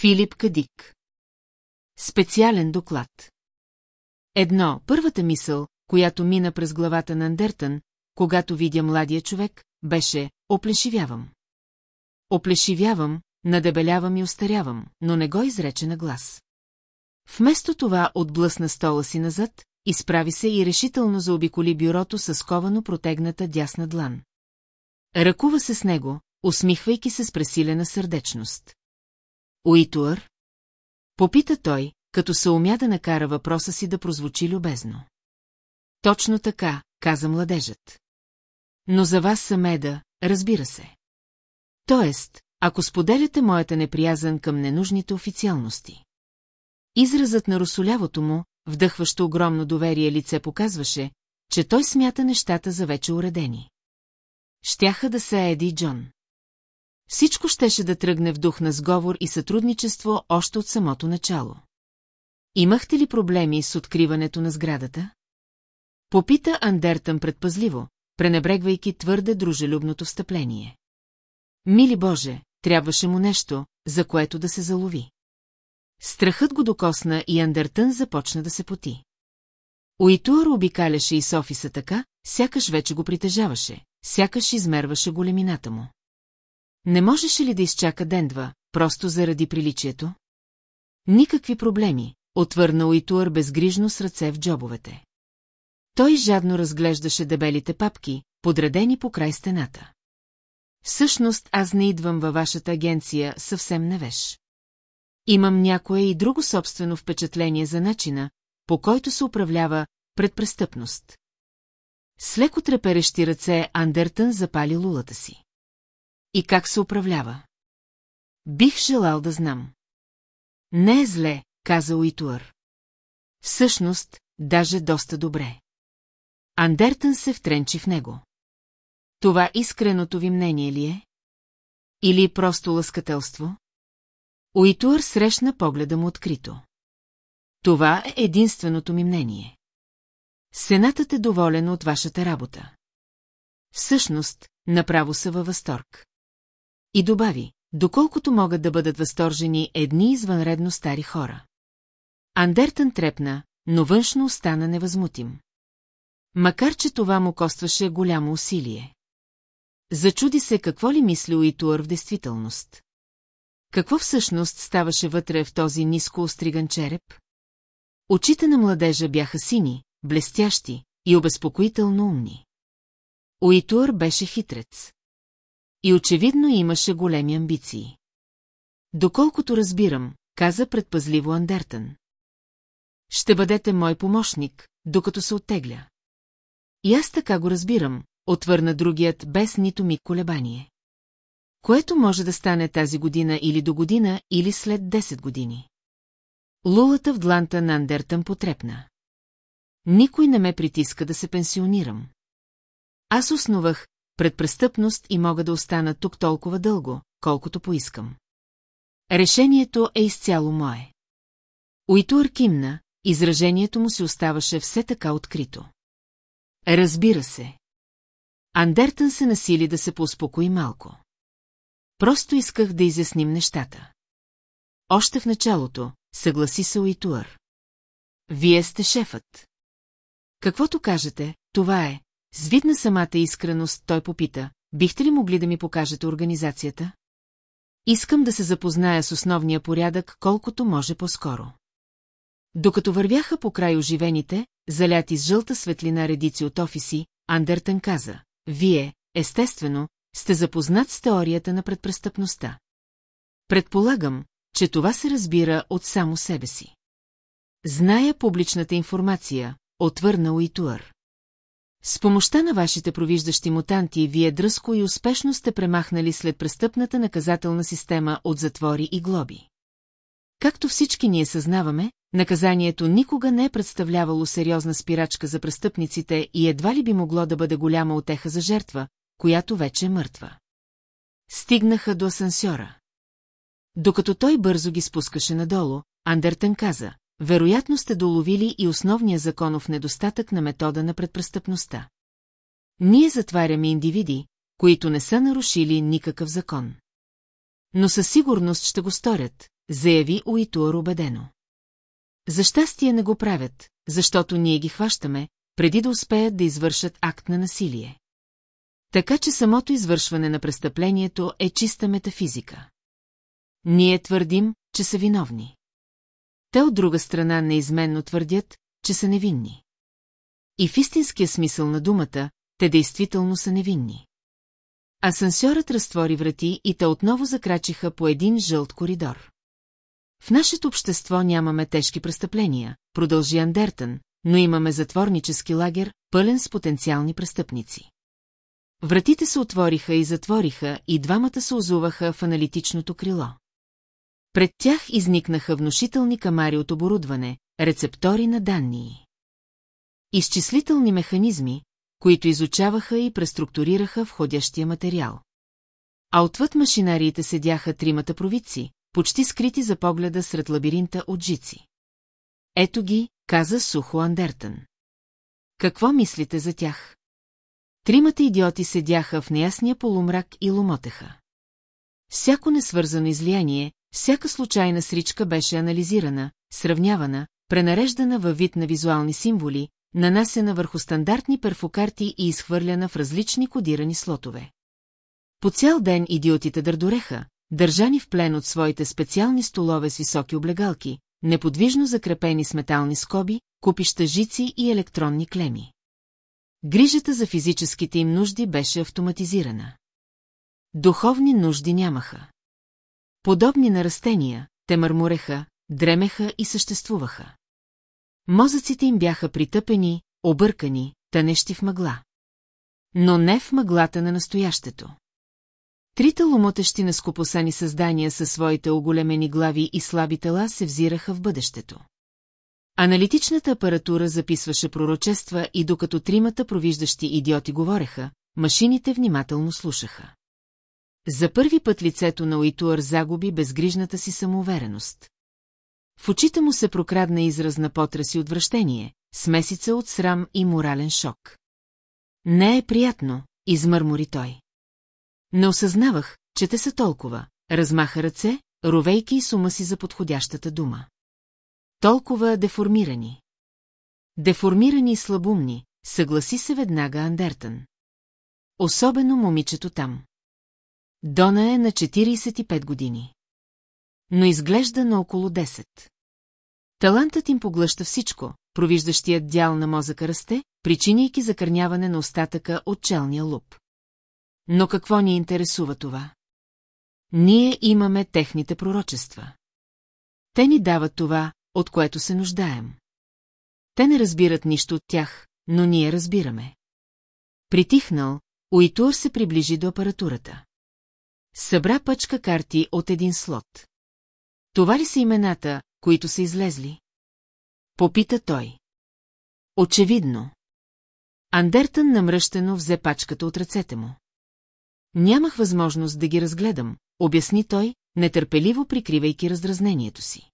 Филип Кадик. Специален доклад. Едно, първата мисъл, която мина през главата на Андертън, когато видя младия човек, беше «Оплешивявам». Оплешивявам, надебелявам и остарявам, но не го изрече на глас. Вместо това отблъсна стола си назад, изправи се и решително заобиколи бюрото с ковано протегната дясна длан. Ръкува се с него, усмихвайки се с пресилена сърдечност. Уитуър? Попита той, като се умя да накара въпроса си да прозвучи любезно. Точно така, каза младежът. Но за вас са меда, разбира се. Тоест, ако споделяте моята неприязан към ненужните официалности. Изразът на русолявото му, вдъхващо огромно доверие лице показваше, че той смята нещата за вече уредени. Щяха да са Еди и Джон. Всичко щеше да тръгне в дух на сговор и сътрудничество още от самото начало. Имахте ли проблеми с откриването на сградата? Попита Андертън предпазливо, пренебрегвайки твърде дружелюбното встъпление. Мили Боже, трябваше му нещо, за което да се залови. Страхът го докосна и Андертън започна да се поти. Уитуар обикаляше и Софиса така, сякаш вече го притежаваше, сякаш измерваше големината му. Не можеше ли да изчака ден-два, просто заради приличието? Никакви проблеми, отвърна Уитуар безгрижно с ръце в джобовете. Той жадно разглеждаше дебелите папки, подредени по край стената. Всъщност аз не идвам във вашата агенция съвсем невеж. Имам някое и друго собствено впечатление за начина, по който се управлява предпрестъпност. С леко треперещи ръце Андертън запали лулата си. И как се управлява? Бих желал да знам. Не е зле, каза Уитуър. Всъщност, даже доста добре. Андертън се втренчи в него. Това искреното ви мнение ли е? Или просто лъскателство? Уитуър срещна погледа му открито. Това е единственото ми мнение. Сенатът е доволен от вашата работа. Всъщност, направо са във възторг. И добави, доколкото могат да бъдат възторжени едни извънредно стари хора. Андертън трепна, но външно остана невъзмутим. Макар, че това му костваше голямо усилие. Зачуди се какво ли мисли Уитуър в действителност. Какво всъщност ставаше вътре в този ниско остриган череп? Очите на младежа бяха сини, блестящи и обезпокоително умни. Уитуър беше хитрец. И очевидно имаше големи амбиции. Доколкото разбирам, каза предпазливо Андертън. Ще бъдете мой помощник, докато се оттегля. И аз така го разбирам, отвърна другият без нито миг колебание. Което може да стане тази година или до година, или след 10 години. Лулата в дланта на Андертън потрепна. Никой не ме притиска да се пенсионирам. Аз основах предпрестъпност и мога да остана тук толкова дълго, колкото поискам. Решението е изцяло мое. Уитуър кимна, изражението му се оставаше все така открито. Разбира се. Андертън се насили да се поуспокои малко. Просто исках да изясним нещата. Още в началото, съгласи се Уитуър. Вие сте шефът. Каквото кажете, това е. С вид на самата искреност той попита, бихте ли могли да ми покажете организацията? Искам да се запозная с основния порядък, колкото може по-скоро. Докато вървяха по край оживените, заляти с жълта светлина редици от офиси, Андертън каза, вие, естествено, сте запознат с теорията на предпрестъпността. Предполагам, че това се разбира от само себе си. Зная публичната информация, отвърна Уитуър. С помощта на вашите провиждащи мутанти, вие дръско и успешно сте премахнали след престъпната наказателна система от затвори и глоби. Както всички ние съзнаваме, наказанието никога не е представлявало сериозна спирачка за престъпниците и едва ли би могло да бъде голяма отеха за жертва, която вече е мъртва. Стигнаха до асансьора. Докато той бързо ги спускаше надолу, Андертън каза, вероятно сте доловили и основния законов недостатък на метода на предпрестъпността. Ние затваряме индивиди, които не са нарушили никакъв закон. Но със сигурност ще го сторят, заяви Уитуар убедено. За щастие не го правят, защото ние ги хващаме, преди да успеят да извършат акт на насилие. Така че самото извършване на престъплението е чиста метафизика. Ние твърдим, че са виновни. Те от друга страна неизменно твърдят, че са невинни. И в истинския смисъл на думата, те действително са невинни. Асансьорът разтвори врати и те отново закрачиха по един жълт коридор. В нашето общество нямаме тежки престъпления, продължи Андертън, но имаме затворнически лагер, пълен с потенциални престъпници. Вратите се отвориха и затвориха и двамата се озуваха в аналитичното крило. Пред тях изникнаха внушителни камари от оборудване, рецептори на данни. Изчислителни механизми, които изучаваха и преструктурираха входящия материал. А отвъд машинариите седяха тримата провидци, почти скрити за погледа сред лабиринта от жици. Ето ги, каза сухо Андертън. Какво мислите за тях? Тримата идиоти седяха в неясния полумрак и ломотеха. Всяко несвързано излияние, всяка случайна сричка беше анализирана, сравнявана, пренареждана във вид на визуални символи, нанасена върху стандартни перфокарти и изхвърляна в различни кодирани слотове. По цял ден идиотите дърдореха, държани в плен от своите специални столове с високи облегалки, неподвижно закрепени с метални скоби, купища жици и електронни клеми. Грижата за физическите им нужди беше автоматизирана. Духовни нужди нямаха. Подобни на растения, те мърмуреха, дремеха и съществуваха. Мозъците им бяха притъпени, объркани, тънещи в мъгла. Но не в мъглата на настоящето. Трите ломотещи на скопосани създания със своите оголемени глави и слаби тела се взираха в бъдещето. Аналитичната апаратура записваше пророчества и докато тримата провиждащи идиоти говореха, машините внимателно слушаха. За първи път лицето на Уитуар загуби безгрижната си самоувереност. В очите му се прокрадна израз на потрес и отвращение, смесица от срам и морален шок. Не е приятно, измърмори той. Не осъзнавах, че те са толкова, размаха ръце, ровейки и сума си за подходящата дума. Толкова деформирани. Деформирани и слабумни, съгласи се веднага Андертън. Особено момичето там. Дона е на 45 години. Но изглежда на около 10. Талантът им поглъща всичко, провиждащият дял на мозъка расте, причиняйки закърняване на остатъка от челния луп. Но какво ни интересува това? Ние имаме техните пророчества. Те ни дават това, от което се нуждаем. Те не разбират нищо от тях, но ние разбираме. Притихнал, Уитур се приближи до апаратурата. Събра пъчка карти от един слот. Това ли са имената, които са излезли? Попита той. Очевидно. Андертън намръщено взе пачката от ръцете му. Нямах възможност да ги разгледам, обясни той, нетърпеливо прикривайки раздразнението си.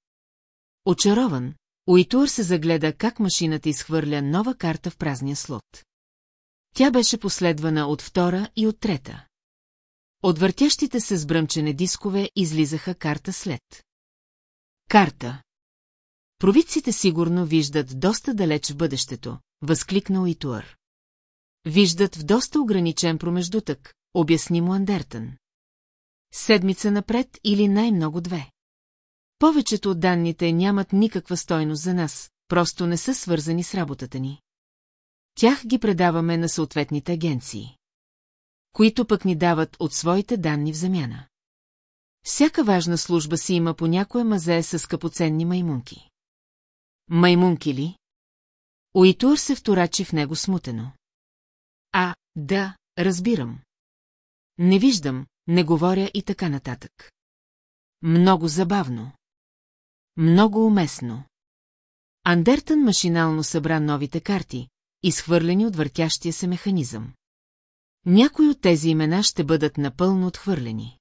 Очарован, Уитуър се загледа как машината изхвърля нова карта в празния слот. Тя беше последвана от втора и от трета. От въртящите се с бръмчене дискове излизаха карта след. Карта. Провидците сигурно виждат доста далеч в бъдещето, възкликна Уитуър. Виждат в доста ограничен промеждутък, обясни му Андертън. Седмица напред или най-много две. Повечето от данните нямат никаква стойност за нас, просто не са свързани с работата ни. Тях ги предаваме на съответните агенции. Които пък ни дават от своите данни в замяна. Всяка важна служба си има по някое мазе с скъпоценни маймунки. Маймунки ли? Уитур се вторачи в него смутено. А, да, разбирам. Не виждам, не говоря и така нататък. Много забавно. Много уместно. Андертън машинално събра новите карти, изхвърлени от въртящия се механизъм. Някои от тези имена ще бъдат напълно отхвърлени.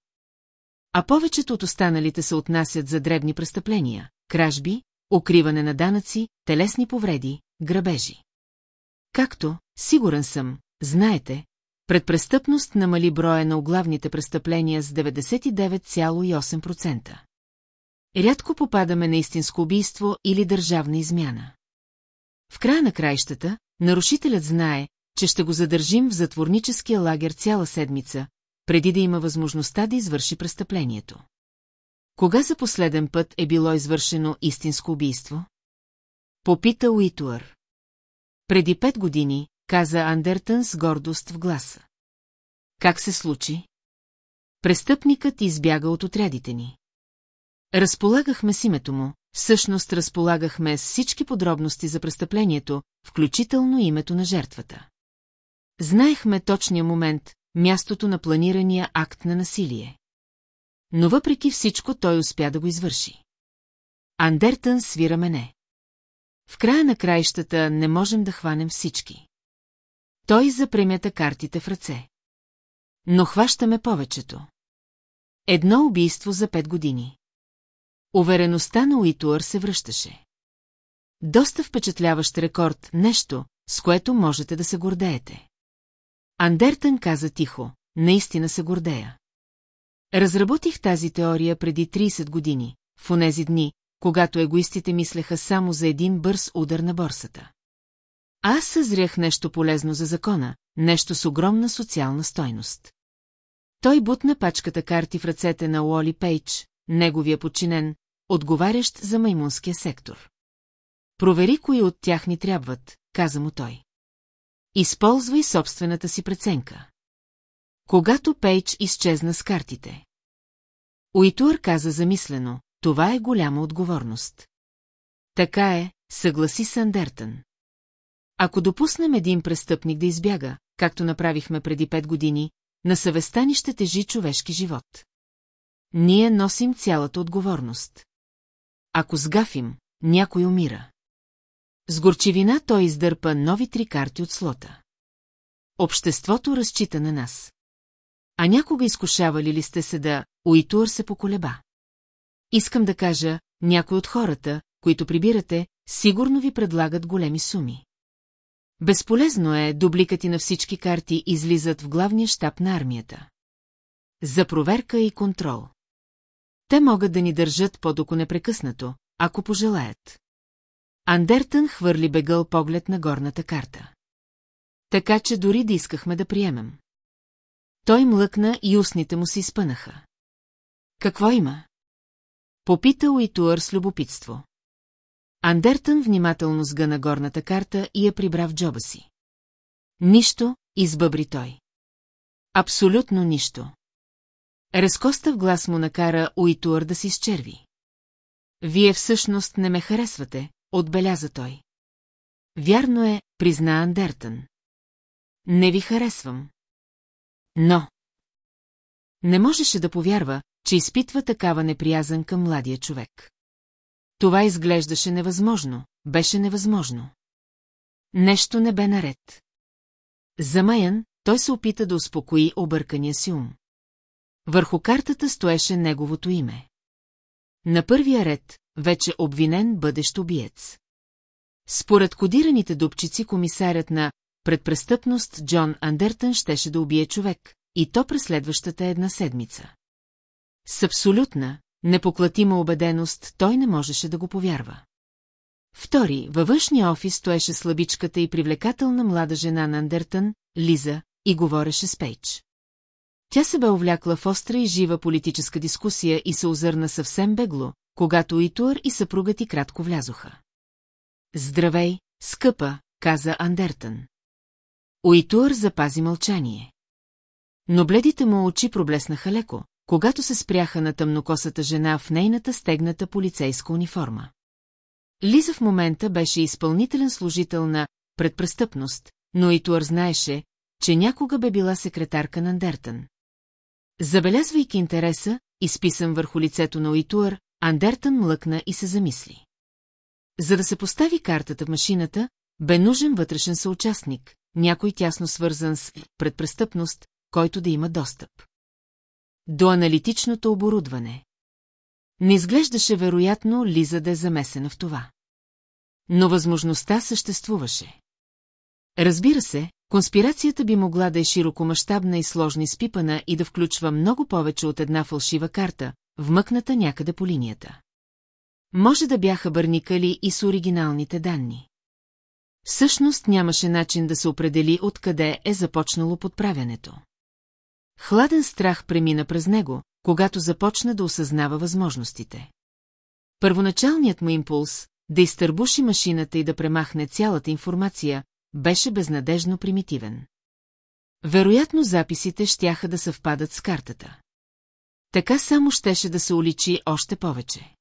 А повечето от останалите се отнасят за дребни престъпления, кражби, укриване на данъци, телесни повреди, грабежи. Както, сигурен съм, знаете, предпрестъпност намали броя на оглавните престъпления с 99,8%. Рядко попадаме на истинско убийство или държавна измяна. В края на краищата, нарушителят знае, че ще го задържим в затворническия лагер цяла седмица, преди да има възможността да извърши престъплението. Кога за последен път е било извършено истинско убийство? Попита Уитуър. Преди пет години, каза Андертън с гордост в гласа. Как се случи? Престъпникът избяга от отрядите ни. Разполагахме с името му, всъщност разполагахме с всички подробности за престъплението, включително името на жертвата. Знаехме точния момент, мястото на планирания акт на насилие. Но въпреки всичко той успя да го извърши. Андертън свира мене. В края на краищата не можем да хванем всички. Той запремята картите в ръце. Но хващаме повечето. Едно убийство за пет години. Увереността на Уитуър се връщаше. Доста впечатляващ рекорд, нещо, с което можете да се гордеете. Андертън каза тихо, наистина се гордея. Разработих тази теория преди 30 години, в онези дни, когато егоистите мислеха само за един бърз удар на борсата. Аз съзрях нещо полезно за закона, нещо с огромна социална стойност. Той бутна пачката карти в ръцете на Уоли Пейдж, неговия подчинен, отговарящ за маймунския сектор. Провери кои от тях ни трябват, каза му той. Използвай собствената си преценка. Когато Пейдж изчезна с картите. Уитуър каза замислено, това е голяма отговорност. Така е, съгласи се Андертън. Ако допуснем един престъпник да избяга, както направихме преди пет години, на съвестта ни ще тежи човешки живот. Ние носим цялата отговорност. Ако сгафим, някой умира. С горчивина той издърпа нови три карти от слота. Обществото разчита на нас. А някога изкушавали ли сте се да... Уитуър се поколеба. Искам да кажа, някой от хората, които прибирате, сигурно ви предлагат големи суми. Безполезно е, дубликати на всички карти излизат в главния щаб на армията. За проверка и контрол. Те могат да ни държат по-доко непрекъснато, ако пожелаят. Андертън хвърли бегъл поглед на горната карта. Така че дори да искахме да приемем. Той млъкна и устните му се изпънаха. Какво има? Попита Уитуър с любопитство. Андертън внимателно сгъна горната карта и я прибра в джоба си. Нищо, избъбри той. Абсолютно нищо. Разкоста в глас му накара Уитуър да се изчерви. Вие всъщност не ме харесвате, отбеляза той. Вярно е, призна Андертън. Не ви харесвам. Но... Не можеше да повярва, че изпитва такава неприязан към младия човек. Това изглеждаше невъзможно, беше невъзможно. Нещо не бе наред. Замаян, той се опита да успокои объркания си ум. Върху картата стоеше неговото име. На първия ред, вече обвинен бъдещ убиец. Според кодираните дупчици комисарят на предпрестъпност Джон Андертън щеше да убие човек, и то през следващата една седмица. С абсолютна, непоклатима убеденост той не можеше да го повярва. Втори, във външния офис стоеше слабичката и привлекателна млада жена на Андертън, Лиза, и говореше с Пейдж. Тя се бе увлякла в остра и жива политическа дискусия и се озърна съвсем бегло, когато Итуър и съпругът ти кратко влязоха. Здравей, скъпа, каза Андертън. Уитуър запази мълчание. Но бледите му очи проблеснаха леко, когато се спряха на тъмнокосата жена в нейната стегната полицейска униформа. Лиза в момента беше изпълнителен служител на предпрестъпност, но Итуър знаеше, че някога бе била секретарка на Андертън. Забелязвайки интереса, изписан върху лицето на Уитуър, Андертън млъкна и се замисли. За да се постави картата в машината, бе нужен вътрешен съучастник, някой тясно свързан с предпрестъпност, който да има достъп. До аналитичното оборудване. Не изглеждаше вероятно Лиза да е замесена в това. Но възможността съществуваше. Разбира се, конспирацията би могла да е широкомащабна и сложно изпипана и да включва много повече от една фалшива карта, вмъкната някъде по линията. Може да бяха бърникали и с оригиналните данни. Всъщност нямаше начин да се определи откъде е започнало подправянето. Хладен страх премина през него, когато започна да осъзнава възможностите. Първоначалният му импулс, да изтърбуши машината и да премахне цялата информация, беше безнадежно примитивен. Вероятно записите щяха да съвпадат с картата. Така само щеше да се уличи още повече.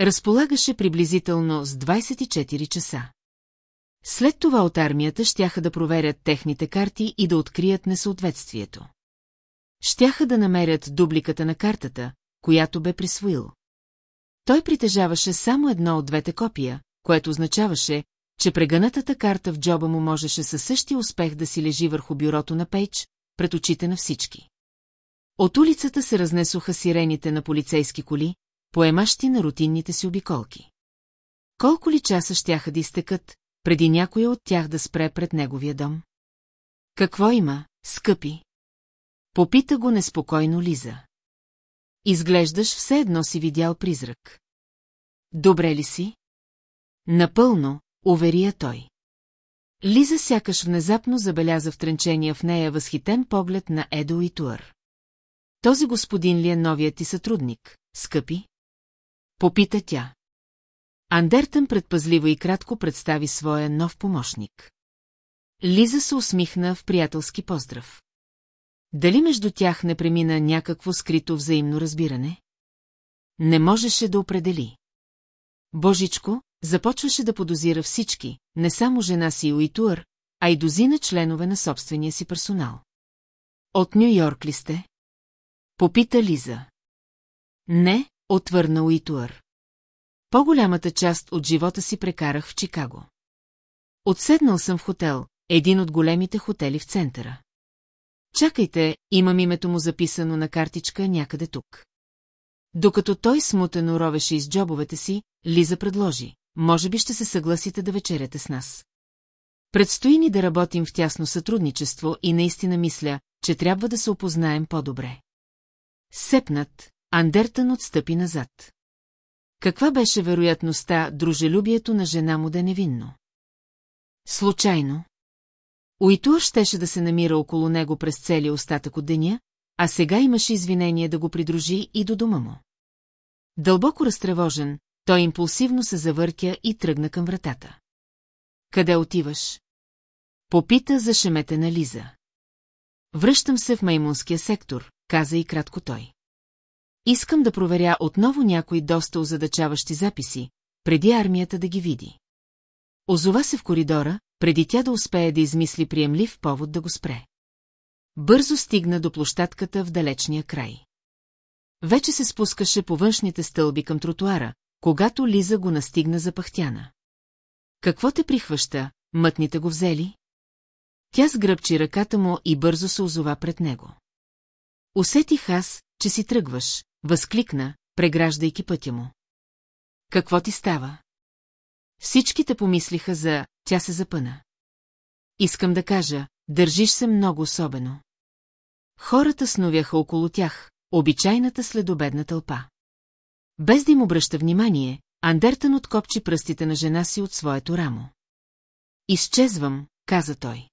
Разполагаше приблизително с 24 часа. След това от армията щяха да проверят техните карти и да открият несъответствието. Щяха да намерят дубликата на картата, която бе присвоил. Той притежаваше само едно от двете копия, което означаваше, че прегънатата карта в джоба му можеше със същия успех да си лежи върху бюрото на Пейдж, пред очите на всички. От улицата се разнесоха сирените на полицейски коли, поемащи на рутинните си обиколки. Колко ли часа щяха да изтекат, преди някоя от тях да спре пред неговия дом? Какво има, скъпи? Попита го неспокойно Лиза. Изглеждаш все едно си видял призрак. Добре ли си? Напълно, уверия той. Лиза сякаш внезапно забеляза втренчения в нея възхитен поглед на Едо и Туър. Този господин ли е новият ти сътрудник, скъпи? Попита тя. Андертън предпазливо и кратко представи своя нов помощник. Лиза се усмихна в приятелски поздрав. Дали между тях не премина някакво скрито взаимно разбиране? Не можеше да определи. Божичко започваше да подозира всички, не само жена си Уитуър, а и дозина членове на собствения си персонал. От Нью Йорк ли сте? Попита Лиза. Не, отвърна Уитуър. По-голямата част от живота си прекарах в Чикаго. Отседнал съм в хотел, един от големите хотели в центъра. Чакайте, имам името му записано на картичка някъде тук. Докато той смутено ровеше из джобовете си, Лиза предложи. Може би ще се съгласите да вечеряте с нас. Предстои ни да работим в тясно сътрудничество и наистина мисля, че трябва да се опознаем по-добре. Сепнат, Андертън отстъпи назад. Каква беше вероятността дружелюбието на жена му да е невинно? Случайно. Уитур щеше да се намира около него през целия остатък от деня, а сега имаше извинение да го придружи и до дома му. Дълбоко разтревожен, той импулсивно се завъртя и тръгна към вратата. Къде отиваш? Попита за шемете Лиза. Връщам се в маймунския сектор, каза и кратко той. Искам да проверя отново някои доста озадачаващи записи, преди армията да ги види. Озова се в коридора, преди тя да успее да измисли приемлив повод да го спре. Бързо стигна до площадката в далечния край. Вече се спускаше по външните стълби към тротуара, когато Лиза го настигна запахтяна. Какво те прихваща, мътните го взели? Тя сгръбчи ръката му и бързо се озова пред него. Усетих аз, че си тръгваш, възкликна, преграждайки пътя му. Какво ти става? Всичките помислиха за «тя се запъна». Искам да кажа, държиш се много особено. Хората сновяха около тях, обичайната следобедна тълпа. Без да им обръща внимание, Андертън откопчи пръстите на жена си от своето рамо. Изчезвам, каза той.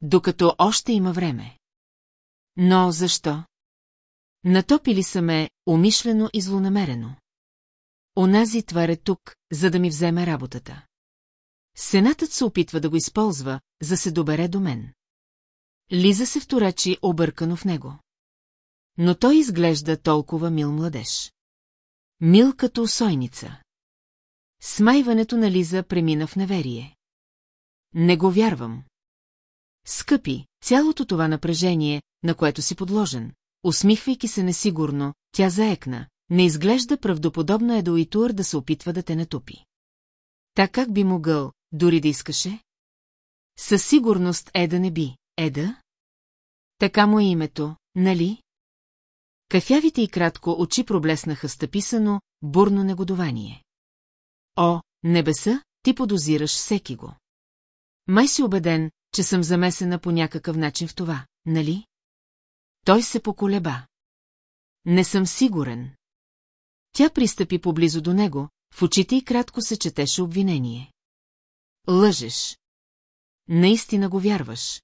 Докато още има време. Но защо? Натопили са ме, умишлено и злонамерено. Онази твар е тук, за да ми вземе работата. Сенатът се опитва да го използва, за се добере до мен. Лиза се вторачи объркано в него. Но той изглежда толкова мил младеж. Мил като усойница. Смайването на Лиза премина в неверие. Не го вярвам. Скъпи, цялото това напрежение, на което си подложен, усмихвайки се несигурно, тя заекна. Не изглежда правдоподобно е до Итуър да се опитва да те натупи. Така как би могъл, дори да искаше? Със сигурност Еда не би. Еда? Така му е името, нали? Кафявите и кратко очи проблеснаха стъписано, бурно негодование. О, небеса, ти подозираш всеки го. Май си убеден, че съм замесена по някакъв начин в това, нали? Той се поколеба. Не съм сигурен. Тя пристъпи поблизо до него, в очите й кратко се четеше обвинение. Лъжеш. Наистина го вярваш.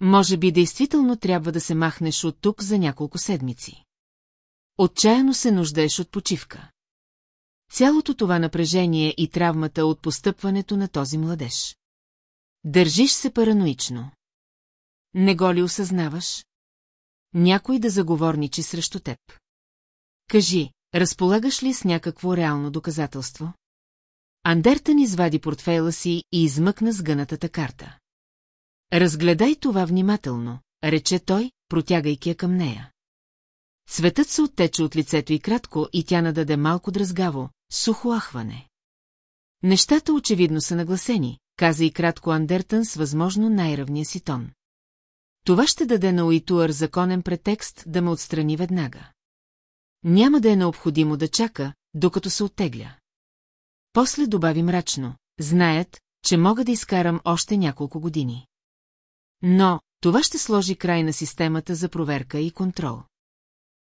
Може би действително трябва да се махнеш от тук за няколко седмици. Отчаяно се нуждаеш от почивка. Цялото това напрежение и травмата от постъпването на този младеж. Държиш се параноично. Не го ли осъзнаваш? Някой да заговорничи срещу теб. Кажи, разполагаш ли с някакво реално доказателство? Андертън извади портфейла си и измъкна сгънатата карта. Разгледай това внимателно, рече той, протягайки я към нея. Цветът се оттече от лицето и кратко и тя нададе малко дразгаво, сухо ахване. Нещата очевидно са нагласени, каза и кратко Андертън с възможно най-равния си тон. Това ще даде на Уитуър законен претекст да ме отстрани веднага. Няма да е необходимо да чака, докато се оттегля. После добави мрачно, знаят, че мога да изкарам още няколко години. Но това ще сложи край на системата за проверка и контрол.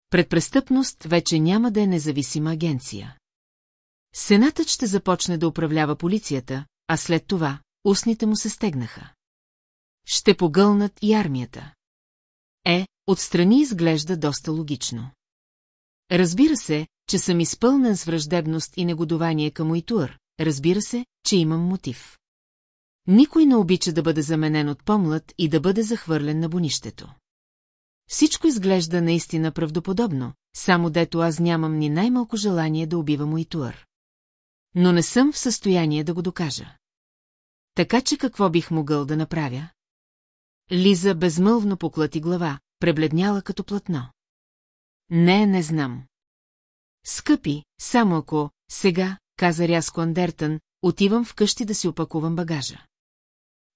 Предпрестъпност вече няма да е независима агенция. Сенатът ще започне да управлява полицията, а след това устните му се стегнаха. Ще погълнат и армията. Е, отстрани изглежда доста логично. Разбира се, че съм изпълнен с враждебност и негодование към Уитуър, разбира се, че имам мотив. Никой не обича да бъде заменен от помлад и да бъде захвърлен на бонището. Всичко изглежда наистина правдоподобно, само дето аз нямам ни най-малко желание да убивам Уитуър. Но не съм в състояние да го докажа. Така че какво бих могъл да направя? Лиза безмълвно поклати глава, пребледняла като платно. Не, не знам. Скъпи, само ако, сега, каза рязко Андертън, отивам вкъщи да си опакувам багажа.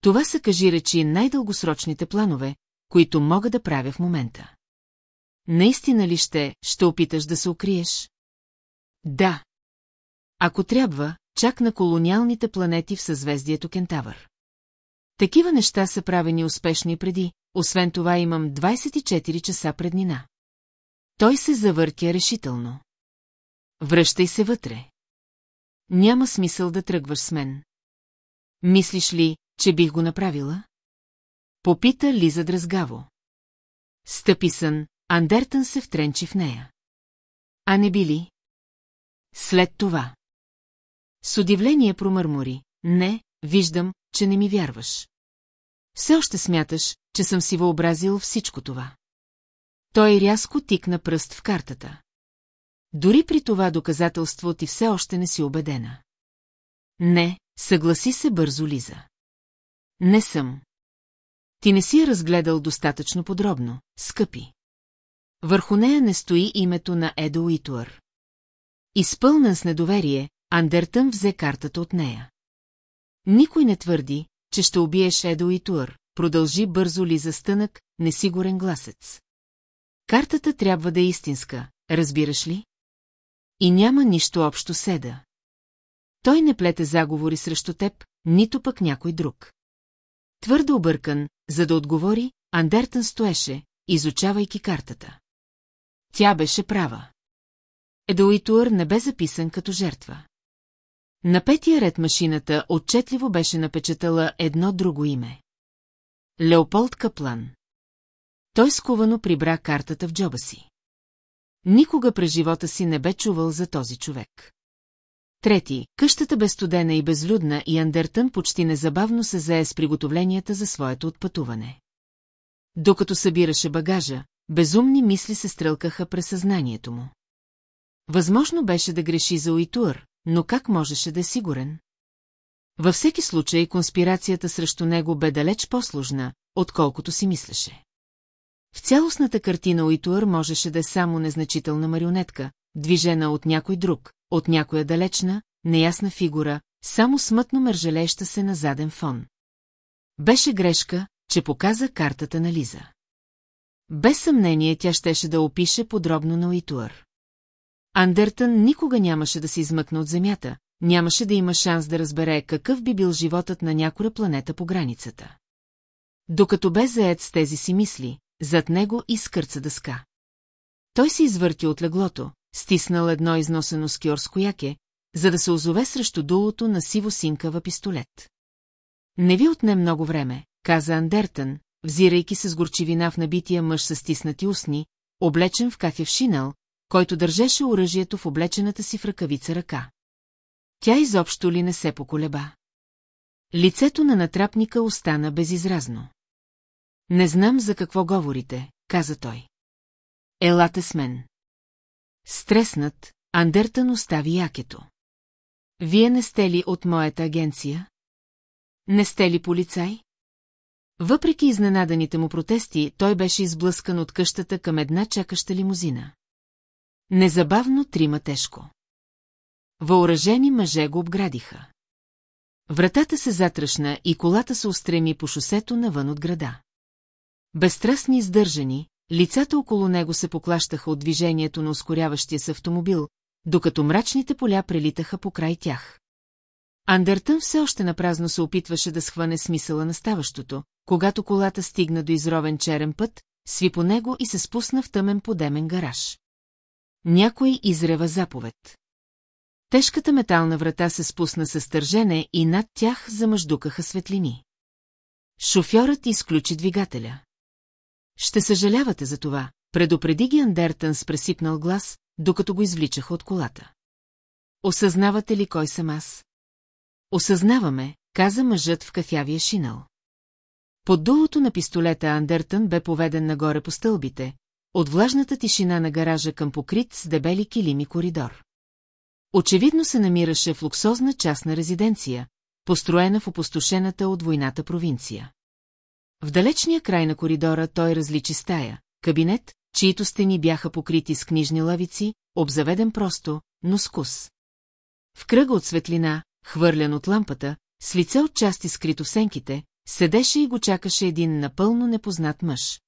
Това са, кажи речи, най-дългосрочните планове, които мога да правя в момента. Наистина ли ще, ще опиташ да се укриеш? Да. Ако трябва, чак на колониалните планети в съзвездието Кентавър. Такива неща са правени успешни преди, освен това имам 24 часа преднина. Той се завъртя решително. Връщай се вътре. Няма смисъл да тръгваш с мен. Мислиш ли, че бих го направила? Попита Лиза дръзгаво. Стъпи сън, Андертън се втренчи в нея. А не били? След това. С удивление промърмори. Не, виждам, че не ми вярваш. Все още смяташ, че съм си въобразил всичко това. Той рязко тикна пръст в картата. Дори при това доказателство ти все още не си убедена. Не, съгласи се бързо Лиза. Не съм. Ти не си разгледал достатъчно подробно, скъпи. Върху нея не стои името на Едо Уитуър. Изпълнен с недоверие, Андертън взе картата от нея. Никой не твърди, че ще убиеш Едо Уитуър, продължи бързо ли за стънък, несигурен гласец. Картата трябва да е истинска, разбираш ли? И няма нищо общо седа. Той не плете заговори срещу теб, нито пък някой друг. Твърдо объркан, за да отговори, Андертън стоеше, изучавайки картата. Тя беше права. Едоитуър не бе записан като жертва. На петия ред машината отчетливо беше напечатала едно друго име. Леополд Каплан. Той скувано прибра картата в джоба си. Никога през живота си не бе чувал за този човек. Трети, къщата бе студена и безлюдна и Андертън почти незабавно се зае с приготовленията за своето отпътуване. Докато събираше багажа, безумни мисли се стрелкаха през съзнанието му. Възможно беше да греши за Уитуър, но как можеше да е сигурен? Във всеки случай конспирацията срещу него бе далеч по-сложна, отколкото си мислеше. В цялостната картина Уитуър можеше да е само незначителна марионетка, движена от някой друг, от някоя далечна, неясна фигура, само смътно мържелеща се на заден фон. Беше грешка, че показа картата на Лиза. Без съмнение тя щеше да опише подробно на Уитуър. Андертън никога нямаше да се измъкне от земята, нямаше да има шанс да разбере какъв би бил животът на някоя планета по границата. Докато бе заед с тези си мисли, зад него изкърца дъска. Той се извърти от леглото, стиснал едно износено скиорско яке, за да се озове срещу дулото на сиво-синкава пистолет. Не ви отне много време, каза Андертън, взирайки се с горчивина в набития мъж с стиснати устни, облечен в кафев шинал, който държеше оръжието в облечената си в ръкавица ръка. Тя изобщо ли не се поколеба? Лицето на натрапника остана безизразно. Не знам за какво говорите, каза той. Елате с мен. Стреснат, Андертън остави якето. Вие не сте ли от моята агенция? Не сте ли полицай? Въпреки изненаданите му протести, той беше изблъскан от къщата към една чакаща лимузина. Незабавно трима тежко. Въоръжени мъже го обградиха. Вратата се затръшна и колата се устреми по шосето навън от града. Безстрастни издържани, лицата около него се поклащаха от движението на ускоряващия се автомобил, докато мрачните поля прелитаха по край тях. Андертън все още напразно се опитваше да схване смисъла на ставащото, когато колата стигна до изровен черен път, сви по него и се спусна в тъмен подемен гараж. Някой изрева заповед. Тежката метална врата се спусна с тържене и над тях замъждукаха светлини. Шофьорът изключи двигателя. Ще съжалявате за това, предупреди ги Андертън с пресипнал глас, докато го извличаха от колата. Осъзнавате ли кой съм аз? Осъзнаваме, каза мъжът в кафявия шинал. Под дулото на пистолета Андертън бе поведен нагоре по стълбите, от влажната тишина на гаража към покрит с дебели килими коридор. Очевидно се намираше в луксозна частна резиденция, построена в опустошената от войната провинция. В далечния край на коридора той различи стая, кабинет, чието стени бяха покрити с книжни лавици, обзаведен просто, но скус. В кръга от светлина, хвърлян от лампата, с лице от части скрито в сенките, седеше и го чакаше един напълно непознат мъж.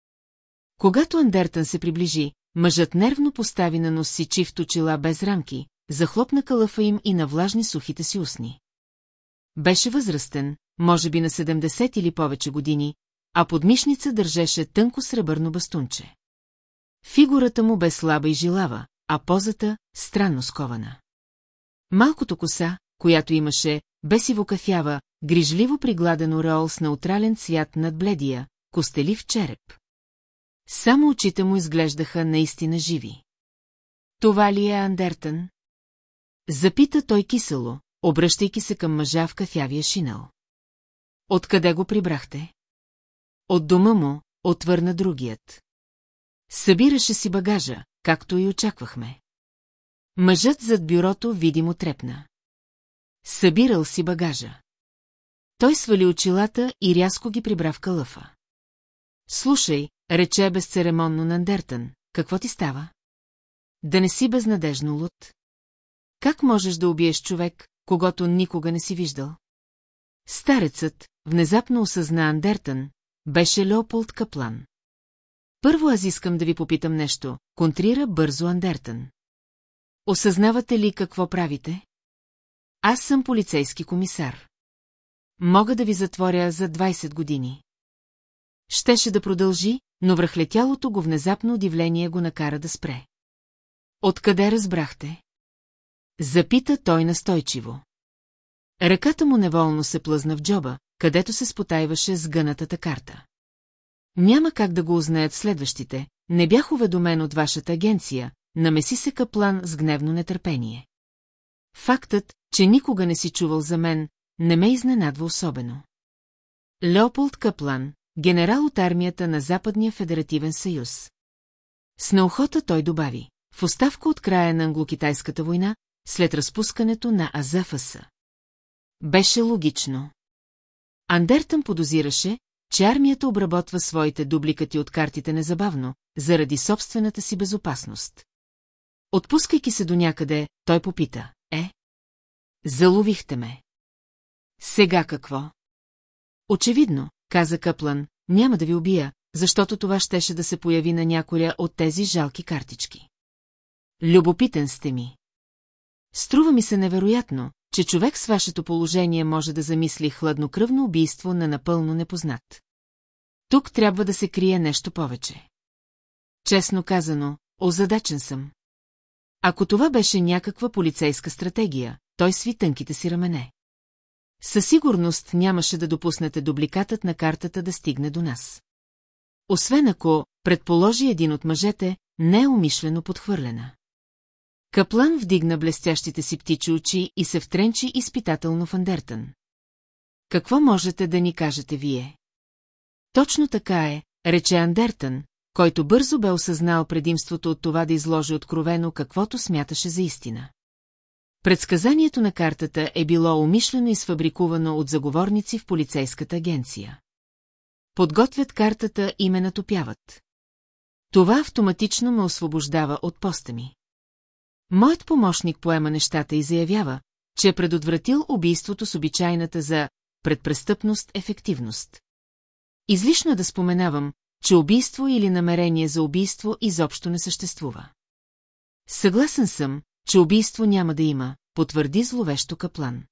Когато Андертън се приближи, мъжът нервно постави на нос си чифто чила без рамки, захлопна кълъфа им и на влажни сухите си устни. Беше възрастен, може би на 70 или повече години, а под мишница държеше тънко сребърно бастунче. Фигурата му бе слаба и жилава, а позата – странно скована. Малкото коса, която имаше, бе си вокафява, грижливо пригладен ореол с неутрален цвят над бледия, костелив череп. Само очите му изглеждаха наистина живи. Това ли е Андертън? Запита той кисело, обръщайки се към мъжа в кафявия шинал. Откъде го прибрахте? От дома му, отвърна другият. Събираше си багажа, както и очаквахме. Мъжът зад бюрото видимо трепна. Събирал си багажа. Той свали очилата и рязко ги прибра в калъфа. Слушай, рече безцеремонно Нандертън, какво ти става? Да не си безнадежно луд. Как можеш да убиеш човек, когато никога не си виждал? Старецът, внезапно осъзна Андертън, беше Леополд Каплан. Първо аз искам да ви попитам нещо, контрира бързо Андертън. Осъзнавате ли какво правите? Аз съм полицейски комисар. Мога да ви затворя за 20 години. Щеше да продължи, но връхлетялото го внезапно удивление го накара да спре. Откъде разбрахте? Запита той настойчиво. Ръката му неволно се плъзна в джоба, където се спотайваше с гънатата карта. Няма как да го узнаят следващите, не бях уведомен от вашата агенция, намеси се каплан с гневно нетърпение. Фактът, че никога не си чувал за мен, не ме изненадва особено. Леополд Каплан, генерал от армията на Западния федеративен съюз. С наухота той добави, в оставка от края на англо-китайската война, след разпускането на АЗФС. Беше логично. Андертън подозираше, че армията обработва своите дубликати от картите незабавно, заради собствената си безопасност. Отпускайки се до някъде, той попита, е? Заловихте ме. Сега какво? Очевидно, каза Къплан, няма да ви убия, защото това щеше да се появи на някоя от тези жалки картички. Любопитен сте ми. Струва ми се невероятно, че човек с вашето положение може да замисли хладнокръвно убийство на напълно непознат. Тук трябва да се крие нещо повече. Честно казано, озадачен съм. Ако това беше някаква полицейска стратегия, той сви тънките си рамене. Със сигурност нямаше да допуснете дубликатът на картата да стигне до нас. Освен ако, предположи един от мъжете, не е умишлено подхвърлена. Каплан вдигна блестящите си птичи очи и се втренчи изпитателно в Андертън. Какво можете да ни кажете вие? Точно така е, рече Андертън, който бързо бе осъзнал предимството от това да изложи откровено каквото смяташе за истина. Предсказанието на картата е било умишлено изфабрикувано от заговорници в полицейската агенция. Подготвят картата и ме натопяват. Това автоматично ме освобождава от поста ми. Моят помощник поема нещата и заявява, че е предотвратил убийството с обичайната за предпрестъпност ефективност. Излишно е да споменавам, че убийство или намерение за убийство изобщо не съществува. Съгласен съм, че убийство няма да има, потвърди зловещо каплан.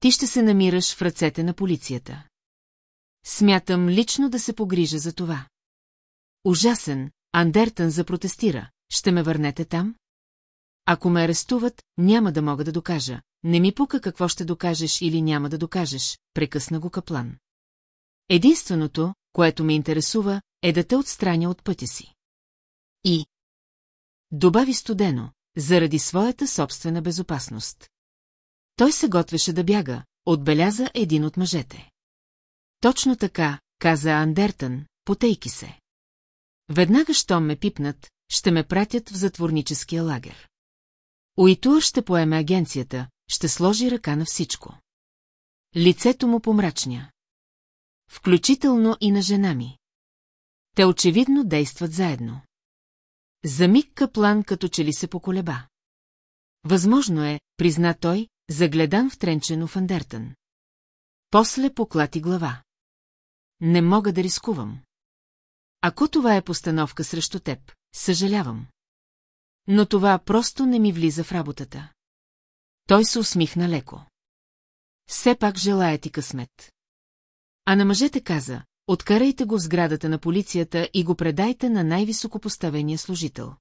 Ти ще се намираш в ръцете на полицията. Смятам лично да се погрижа за това. Ужасен, Андертън запротестира. Ще ме върнете там? Ако ме арестуват, няма да мога да докажа. Не ми пука какво ще докажеш или няма да докажеш, прекъсна го каплан. Единственото, което ме интересува, е да те отстраня от пътя си. И... Добави студено, заради своята собствена безопасност. Той се готвеше да бяга, отбеляза един от мъжете. Точно така, каза Андертън, потейки се. Веднага, щом ме пипнат, ще ме пратят в затворническия лагер. Уитуа ще поеме агенцията, ще сложи ръка на всичко. Лицето му помрачня. Включително и на жена ми. Те очевидно действат заедно. За миг Каплан като че ли се поколеба. Възможно е, призна той, загледан в тренчено в Андертън. После поклати глава. Не мога да рискувам. Ако това е постановка срещу теб, съжалявам. Но това просто не ми влиза в работата. Той се усмихна леко. Все пак желая ти късмет. А на мъжете каза, откарайте го в сградата на полицията и го предайте на най-високопоставения служител.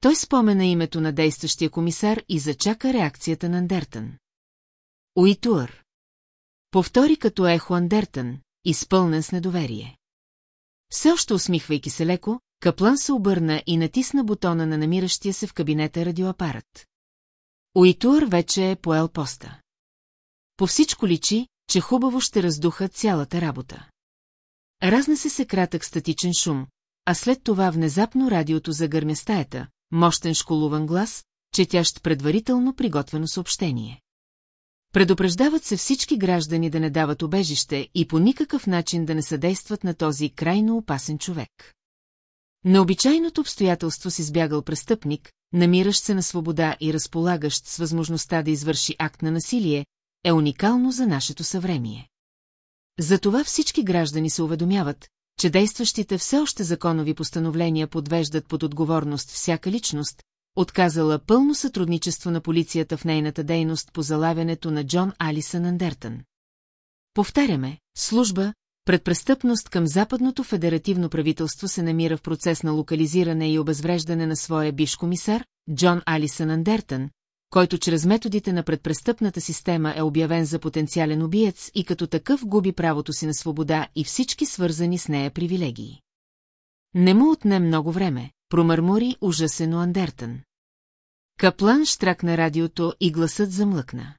Той спомена името на действащия комисар и зачака реакцията на Андертън. Уитуър. Повтори като ехо Андертън, изпълнен с недоверие. Все още усмихвайки се леко, Каплан се обърна и натисна бутона на намиращия се в кабинета радиоапарат. Уитуър вече е поел поста. По всичко личи, че хубаво ще раздуха цялата работа. Разнесе се кратък статичен шум, а след това внезапно радиото загърмя стаята, мощен школуван глас, четящ предварително приготвено съобщение. Предупреждават се всички граждани да не дават обежище и по никакъв начин да не съдействат на този крайно опасен човек. На обичайното обстоятелство си избягал престъпник, намиращ се на свобода и разполагащ с възможността да извърши акт на насилие, е уникално за нашето съвремие. Затова всички граждани се уведомяват, че действащите все още законови постановления подвеждат под отговорност всяка личност, отказала пълно сътрудничество на полицията в нейната дейност по залавянето на Джон Алисън Андертън. Повтаряме, служба, предпрестъпност към западното федеративно правителство се намира в процес на локализиране и обезвреждане на своя биш комисар, Джон Алисън Андертън, който чрез методите на предпрестъпната система е обявен за потенциален убиец и като такъв губи правото си на свобода и всички свързани с нея привилегии. Не му отне много време, промърмори ужасено Андертън. Каплан штракна радиото и гласът замлъкна.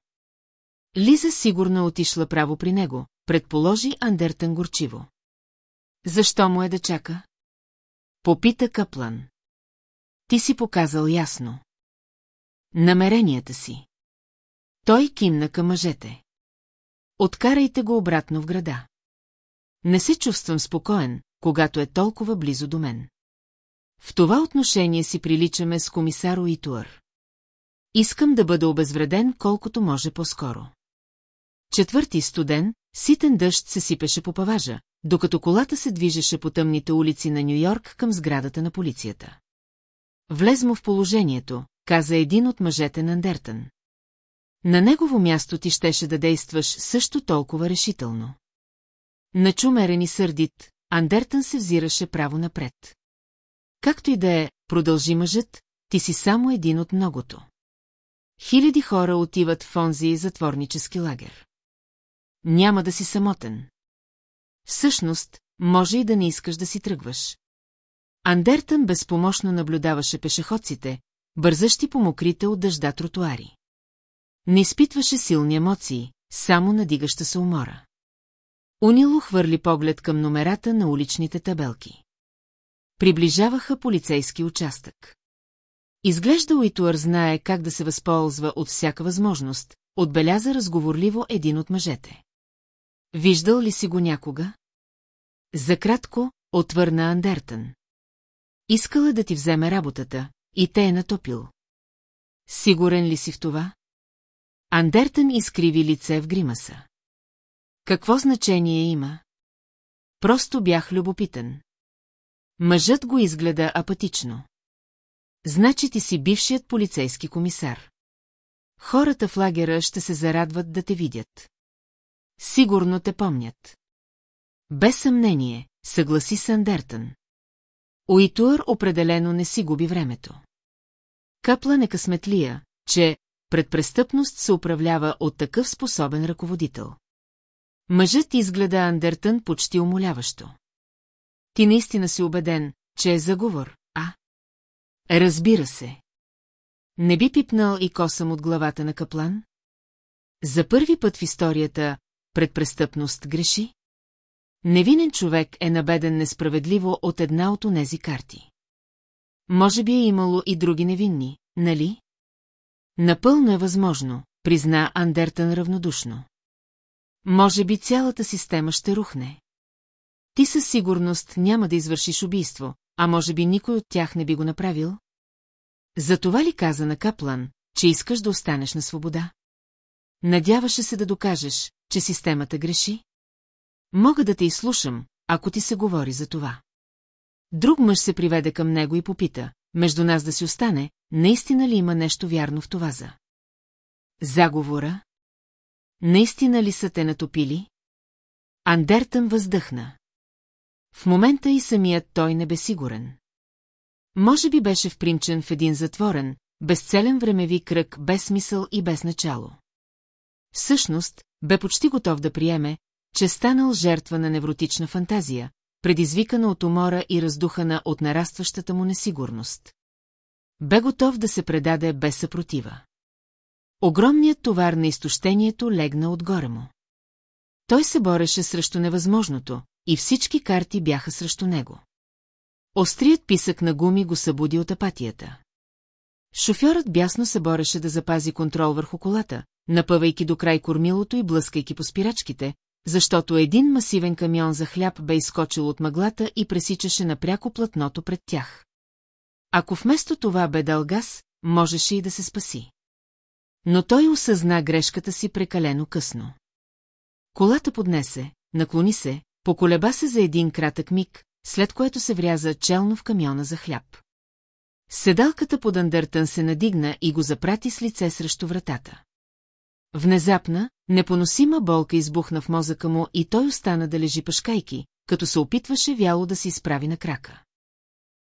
Лиза сигурно отишла право при него, предположи Андертън горчиво. Защо му е да чака? Попита Каплан. Ти си показал ясно. Намеренията си. Той кимна към мъжете. Откарайте го обратно в града. Не се чувствам спокоен, когато е толкова близо до мен. В това отношение си приличаме с комисар Уитуър. Искам да бъда обезвреден колкото може по-скоро. Четвърти студен, ситен дъжд се сипеше по паважа, докато колата се движеше по тъмните улици на Нью-Йорк към сградата на полицията. Влез му в положението, каза един от мъжете на Андертън. На негово място ти щеше да действаш също толкова решително. Начумерен и сърдит, Андертън се взираше право напред. Както и да е, продължи мъжът, ти си само един от многото. Хиляди хора отиват в онзи затворнически лагер. Няма да си самотен. Всъщност, може и да не искаш да си тръгваш. Андертън безпомощно наблюдаваше пешеходците, бързащи по мокрите от дъжда тротуари. Не изпитваше силни емоции, само надигаща се умора. Унило хвърли поглед към номерата на уличните табелки. Приближаваха полицейски участък. Изглежда Уитуър знае как да се възползва от всяка възможност, отбеляза разговорливо един от мъжете. Виждал ли си го някога? За кратко, отвърна Андертън. Искала да ти вземе работата, и те е натопил. Сигурен ли си в това? Андертън изкриви лице в гримаса. Какво значение има? Просто бях любопитен. Мъжът го изгледа апатично. Значи ти си бившият полицейски комисар. Хората в лагера ще се зарадват да те видят. Сигурно те помнят. Без съмнение, съгласи се Андертън. Уитуър определено не си губи времето. Капла не късметлия, че предпрестъпност се управлява от такъв способен ръководител. Мъжът изгледа Андертън почти умоляващо. Ти наистина си убеден, че е заговор, а? Разбира се. Не би пипнал и косъм от главата на каплан? За първи път в историята предпрестъпност греши? Невинен човек е набеден несправедливо от една от онези карти. Може би е имало и други невинни, нали? Напълно е възможно, призна Андертън равнодушно. Може би цялата система ще рухне. Ти със сигурност няма да извършиш убийство, а може би никой от тях не би го направил? Затова ли каза на Каплан, че искаш да останеш на свобода? Надяваше се да докажеш, че системата греши? Мога да те изслушам, ако ти се говори за това. Друг мъж се приведе към него и попита, между нас да си остане, наистина ли има нещо вярно в това за? Заговора? Наистина ли са те натопили? Андертън въздъхна. В момента и самият той не бе сигурен. Може би беше впринчен в един затворен, безцелен времеви кръг без смисъл и без начало. Всъщност, бе почти готов да приеме, че станал жертва на невротична фантазия, предизвикана от умора и раздухана от нарастващата му несигурност. Бе готов да се предаде без съпротива. Огромният товар на изтощението легна отгоре му. Той се бореше срещу невъзможното, и всички карти бяха срещу него. Острият писък на гуми го събуди от апатията. Шофьорът бясно се бореше да запази контрол върху колата, напъвайки до край кормилото и блъскайки по спирачките, защото един масивен камион за хляб бе изкочил от мъглата и пресичаше напряко платното пред тях. Ако вместо това бе дал газ, можеше и да се спаси. Но той осъзна грешката си прекалено късно. Колата поднесе, наклони се, поколеба се за един кратък миг, след което се вряза челно в камиона за хляб. Седалката под Андъртън се надигна и го запрати с лице срещу вратата. Внезапна, непоносима болка избухна в мозъка му и той остана да лежи пашкайки, като се опитваше вяло да се изправи на крака.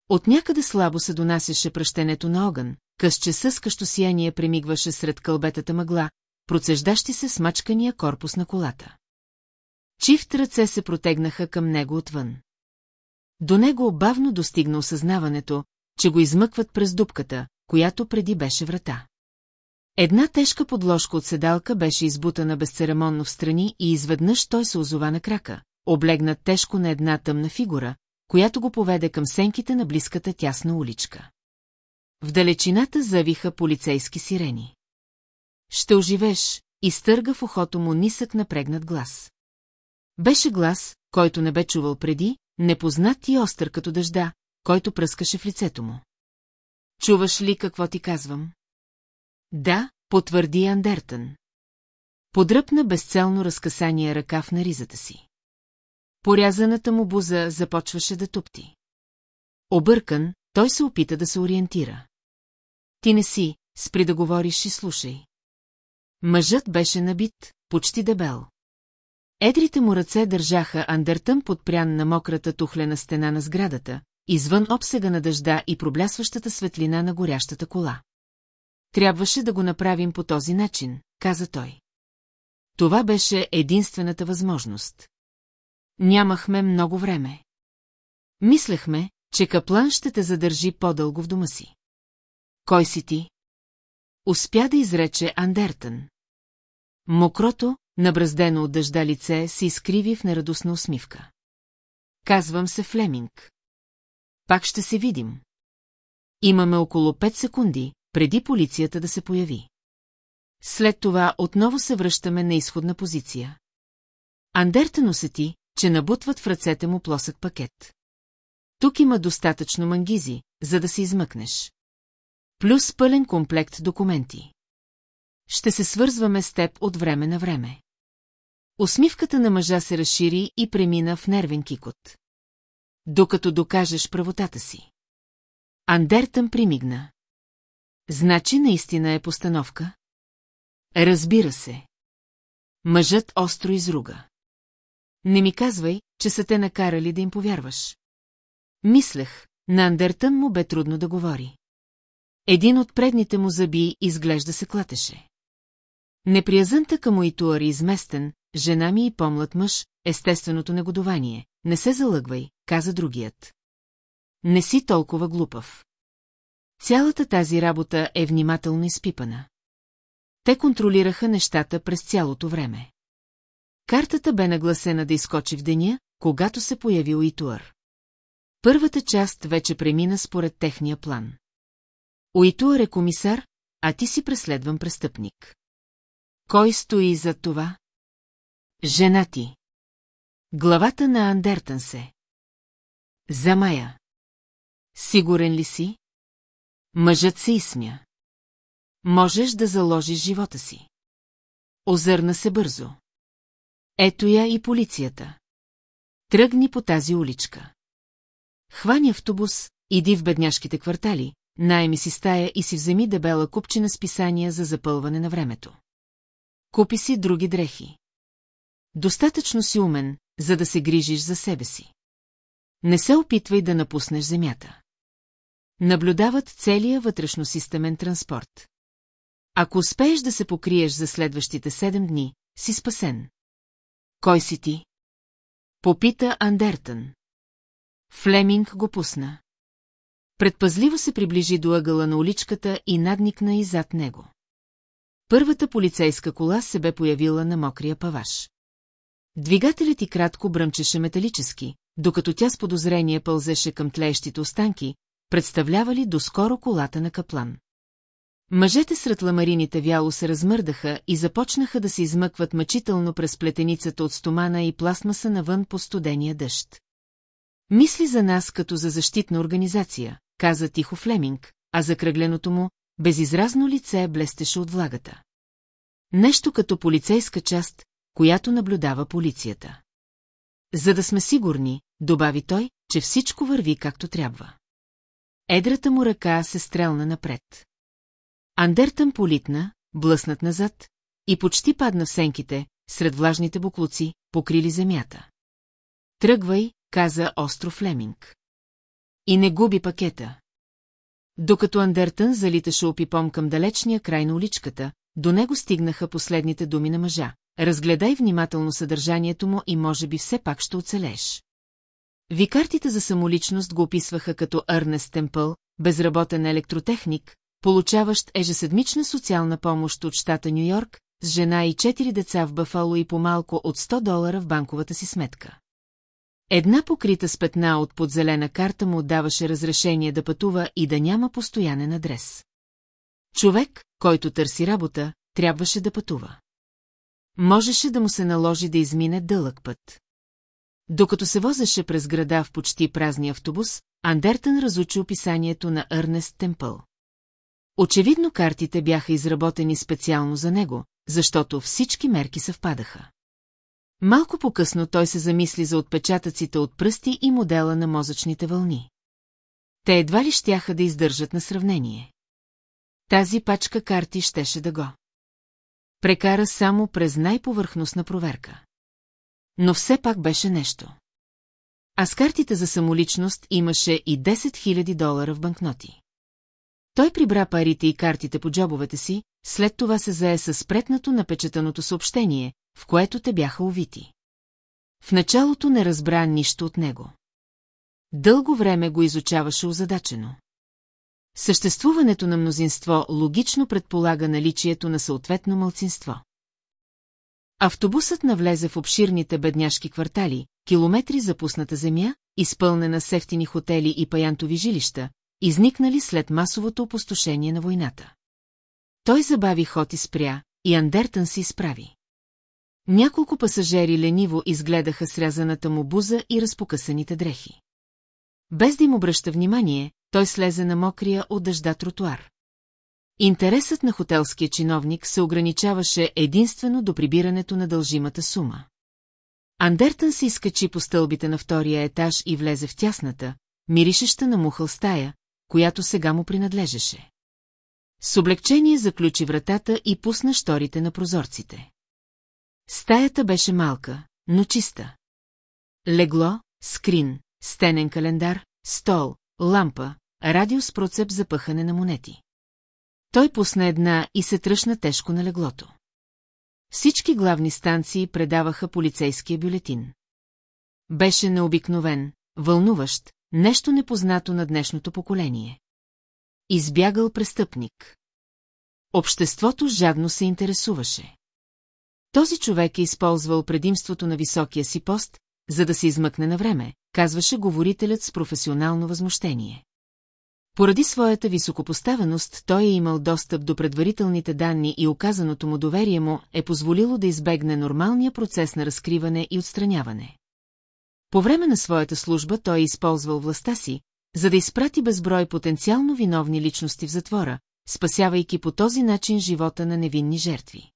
От някъде слабо се донасяше пръщенето на огън, късче съскащо сияние премигваше сред кълбетата мъгла, процеждащи се смачкания корпус на колата. Чифт ръце се протегнаха към него отвън. До него бавно достигна осъзнаването, че го измъкват през дупката, която преди беше врата. Една тежка подложка от седалка беше избутана безцеремонно в страни и изведнъж той се озова на крака, облегнат тежко на една тъмна фигура, която го поведе към сенките на близката тясна уличка. В далечината завиха полицейски сирени. Ще оживеш, изтърга в ухото му нисък напрегнат глас. Беше глас, който не бе чувал преди, непознат и остър като дъжда, който пръскаше в лицето му. Чуваш ли какво ти казвам? Да, потвърди Андертън. Подръпна безцелно разкасания ръкав на ризата си. Порязаната му буза започваше да тупти. Объркан, той се опита да се ориентира. Ти не си, спри да говориш и слушай. Мъжът беше набит, почти дебел. Едрите му ръце държаха Андертън подпрян на мократа тухлена стена на сградата, извън обсега на дъжда и проблясващата светлина на горящата кола. Трябваше да го направим по този начин, каза той. Това беше единствената възможност. Нямахме много време. Мислехме, че Каплан ще те задържи по-дълго в дома си. Кой си ти? Успя да изрече Андертън. Мокрото, набраздено от дъжда лице, се изкриви в нерадостна усмивка. Казвам се Флеминг. Пак ще се видим. Имаме около 5 секунди, преди полицията да се появи. След това отново се връщаме на изходна позиция. Андертън усети, че набутват в ръцете му плосък пакет. Тук има достатъчно мангизи, за да се измъкнеш. Плюс пълен комплект документи. Ще се свързваме с теб от време на време. Усмивката на мъжа се разшири и премина в нервен кикот. Докато докажеш правотата си. Андертън примигна. Значи наистина е постановка? Разбира се. Мъжът остро изруга. Не ми казвай, че са те накарали да им повярваш. Мислех, на Андертън му бе трудно да говори. Един от предните му зъби изглежда се клатеше. Неприязънта към Уитуар е изместен, жена ми и помлад мъж, естественото негодование. Не се залъгвай, каза другият. Не си толкова глупав. Цялата тази работа е внимателно изпипана. Те контролираха нещата през цялото време. Картата бе нагласена да изкочи в деня, когато се появи Уитуар. Първата част вече премина според техния план. Уитуар е комисар, а ти си преследван престъпник. Кой стои за това? Жена ти. Главата на Андертън се. За Мая. Сигурен ли си? Мъжът се изсмя. Можеш да заложиш живота си. Озърна се бързо. Ето я и полицията. Тръгни по тази уличка. Хвани автобус, иди в бедняшките квартали, найми си стая и си вземи дебела купчина списания за запълване на времето. Купи си други дрехи. Достатъчно си умен, за да се грижиш за себе си. Не се опитвай да напуснеш земята. Наблюдават целия вътрешно-системен транспорт. Ако успееш да се покриеш за следващите седем дни, си спасен. Кой си ти? Попита Андертън. Флеминг го пусна. Предпазливо се приближи до ъгъла на уличката и надникна и зад него. Първата полицейска кола се бе появила на мокрия паваш. Двигателят и кратко бръмчеше металически, докато тя с подозрение пълзеше към тлеещите останки, представлявали доскоро колата на каплан. Мъжете сред ламарините вяло се размърдаха и започнаха да се измъкват мъчително през плетеницата от стомана и пластмаса навън по студения дъжд. Мисли за нас като за защитна организация, каза тихо Флеминг, а закръгленото му, безизразно лице блестеше от влагата. Нещо като полицейска част, която наблюдава полицията. За да сме сигурни, добави той, че всичко върви както трябва. Едрата му ръка се стрелна напред. Андертън политна, блъснат назад, и почти падна в сенките, сред влажните буклуци, покрили земята. Тръгвай, каза остро Флеминг. И не губи пакета. Докато Андертън залиташе опипом към далечния край на уличката, до него стигнаха последните думи на мъжа. Разгледай внимателно съдържанието му и може би все пак ще оцелееш. Викартите за самоличност го описваха катоЪрнест Темпъл, безработен електротехник, получаващ ежеседмична социална помощ от щата Нью-Йорк, с жена и четири деца в Бафало и по-малко от 100 долара в банковата си сметка. Една покрита с петна от подзелена карта му даваше разрешение да пътува и да няма постоянен адрес. Човек, който търси работа, трябваше да пътува. Можеше да му се наложи да измине дълъг път. Докато се возеше през града в почти празния автобус, Андертън разучи описанието наЪрнест Темпъл. Очевидно картите бяха изработени специално за него, защото всички мерки съвпадаха. Малко по-късно той се замисли за отпечатъците от пръсти и модела на мозъчните вълни. Те едва ли щяха да издържат на сравнение. Тази пачка карти щеше да го. Прекара само през най-повърхностна проверка. Но все пак беше нещо. А с картите за самоличност имаше и 10 000 долара в банкноти. Той прибра парите и картите по джобовете си, след това се зае с спретнато напечатаното съобщение, в което те бяха увити. В началото не разбра нищо от него. Дълго време го изучаваше озадачено. Съществуването на мнозинство логично предполага наличието на съответно мълцинство. Автобусът навлезе в обширните бедняшки квартали, километри запусната земя, изпълнена с ефтини хотели и паянтови жилища, изникнали след масовото опустошение на войната. Той забави ход и спря, и Андертън се изправи. Няколко пасажери лениво изгледаха срязаната му буза и разпокъсаните дрехи. Без да им обръща внимание, той слезе на мокрия от дъжда тротуар. Интересът на хотелския чиновник се ограничаваше единствено до прибирането на дължимата сума. Андертън се изкачи по стълбите на втория етаж и влезе в тясната, миришеща на мухъл стая, която сега му принадлежеше. С облегчение заключи вратата и пусна шторите на прозорците. Стаята беше малка, но чиста. Легло, скрин, стенен календар, стол, лампа, радио с процеп за пъхане на монети. Той пусна една и се тръщна тежко на леглото. Всички главни станции предаваха полицейския бюлетин. Беше необикновен, вълнуващ, нещо непознато на днешното поколение. Избягал престъпник. Обществото жадно се интересуваше. Този човек е използвал предимството на високия си пост, за да се измъкне на време, казваше говорителят с професионално възмущение. Поради своята високопоставеност той е имал достъп до предварителните данни и оказаното му доверие му е позволило да избегне нормалния процес на разкриване и отстраняване. По време на своята служба той е използвал властта си, за да изпрати безброй потенциално виновни личности в затвора, спасявайки по този начин живота на невинни жертви.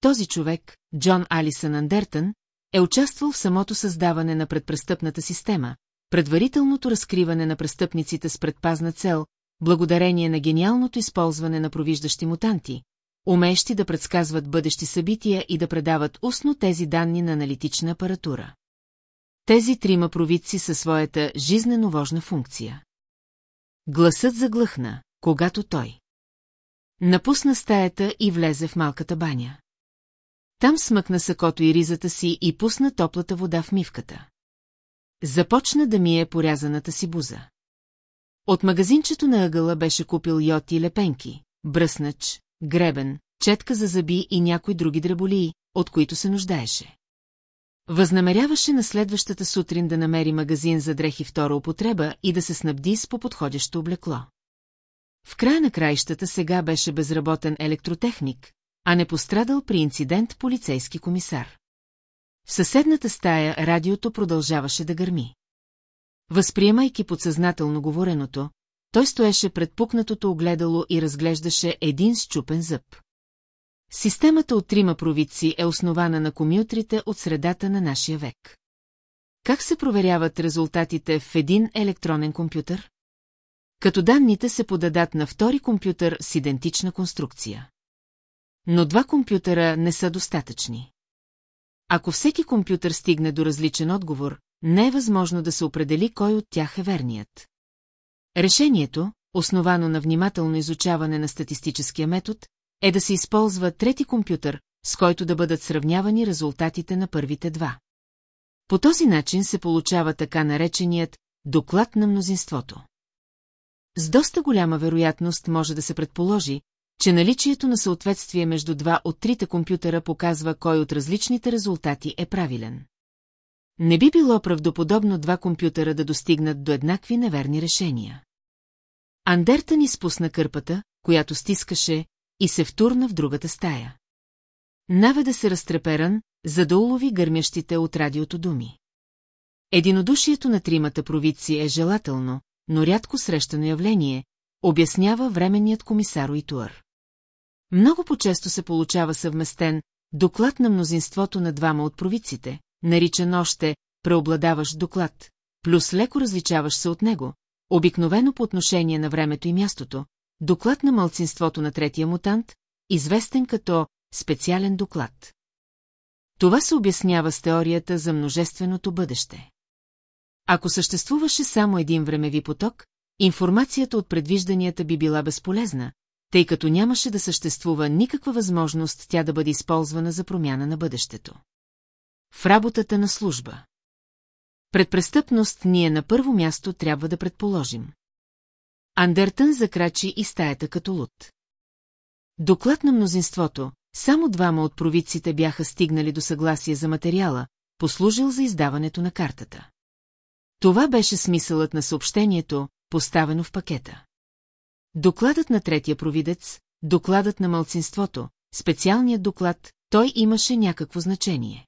Този човек, Джон Алисън Андертън, е участвал в самото създаване на предпрестъпната система, предварителното разкриване на престъпниците с предпазна цел, благодарение на гениалното използване на провиждащи мутанти, умещи да предсказват бъдещи събития и да предават устно тези данни на аналитична апаратура. Тези трима провидци със своята жизнено важна функция. Гласът заглъхна, когато той напусна стаята и влезе в малката баня. Там смъкна сакото и ризата си и пусна топлата вода в мивката. Започна да мие порязаната си буза. От магазинчето на ъгъла беше купил йоти и лепенки, бръснач, гребен, четка за зъби и някои други дреболии, от които се нуждаеше. Възнамеряваше на следващата сутрин да намери магазин за дрехи втора употреба и да се снабди с по-подходящо облекло. В края на краищата сега беше безработен електротехник, а не пострадал при инцидент полицейски комисар. В съседната стая радиото продължаваше да гърми. Възприемайки подсъзнателно говореното, той стоеше пред пукнатото огледало и разглеждаше един счупен зъб. Системата от трима провидци е основана на комютрите от средата на нашия век. Как се проверяват резултатите в един електронен компютър? Като данните се подадат на втори компютър с идентична конструкция. Но два компютъра не са достатъчни. Ако всеки компютър стигне до различен отговор, не е възможно да се определи кой от тях е верният. Решението, основано на внимателно изучаване на статистическия метод, е да се използва трети компютър, с който да бъдат сравнявани резултатите на първите два. По този начин се получава така нареченият доклад на мнозинството. С доста голяма вероятност може да се предположи, че наличието на съответствие между два от трите компютъра показва кой от различните резултати е правилен. Не би било правдоподобно два компютъра да достигнат до еднакви неверни решения. Андертън изпусна кърпата, която стискаше, и се втурна в другата стая. Наведа се разтреперан, за да улови гърмящите от радиото думи. Единодушието на тримата провидци е желателно, но рядко срещано явление, обяснява временният комисар Уитуър. Много по-често се получава съвместен доклад на мнозинството на двама от провидците, наричан още преобладаващ доклад, плюс леко различаваш се от него, обикновено по отношение на времето и мястото, доклад на мълцинството на третия мутант, известен като специален доклад. Това се обяснява с теорията за множественото бъдеще. Ако съществуваше само един времеви поток, информацията от предвижданията би била безполезна, тъй като нямаше да съществува никаква възможност тя да бъде използвана за промяна на бъдещето. В работата на служба. Предпрестъпност ние на първо място трябва да предположим. Андертън закрачи и стаята като луд. Доклад на мнозинството, само двама от провидците бяха стигнали до съгласие за материала, послужил за издаването на картата. Това беше смисълът на съобщението, поставено в пакета. Докладът на третия провидец, докладът на мълцинството, специалният доклад, той имаше някакво значение.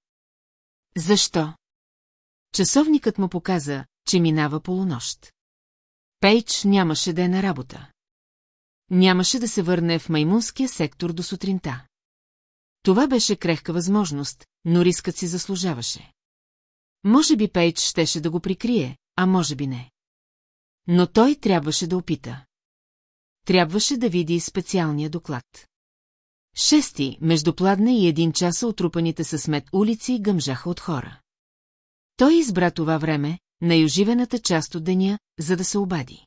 Защо? Часовникът му показа, че минава полунощ. Пейдж нямаше да е на работа. Нямаше да се върне в маймунския сектор до сутринта. Това беше крехка възможност, но рискът си заслужаваше. Може би Пейдж щеше да го прикрие, а може би не. Но той трябваше да опита. Трябваше да види специалния доклад. Шести, между пладне и един часа отрупаните със смет улици гъмжаха от хора. Той избра това време, най-оживената част от деня, за да се обади.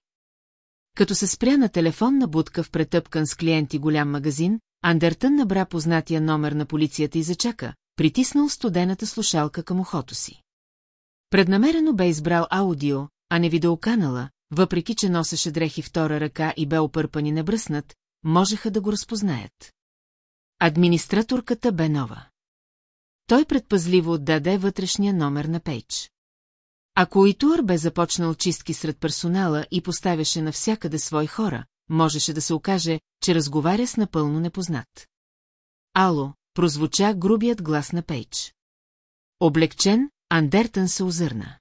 Като се спря на телефонна будка в претъпкан с клиенти голям магазин, Андертън набра познатия номер на полицията и зачака, притиснал студената слушалка към ухото си. Преднамерено бе избрал аудио, а не видеоканала, въпреки че носеше дрехи втора ръка и бе опърпан и небръснат, можеха да го разпознаят. Администраторката бе нова. Той предпазливо отдаде вътрешния номер на Пейдж. Ако Итуар бе започнал чистки сред персонала и поставяше навсякъде свои хора, можеше да се окаже, че разговаря с напълно непознат. Ало, прозвуча грубият глас на Пейдж. Облегчен, Андертън се озърна.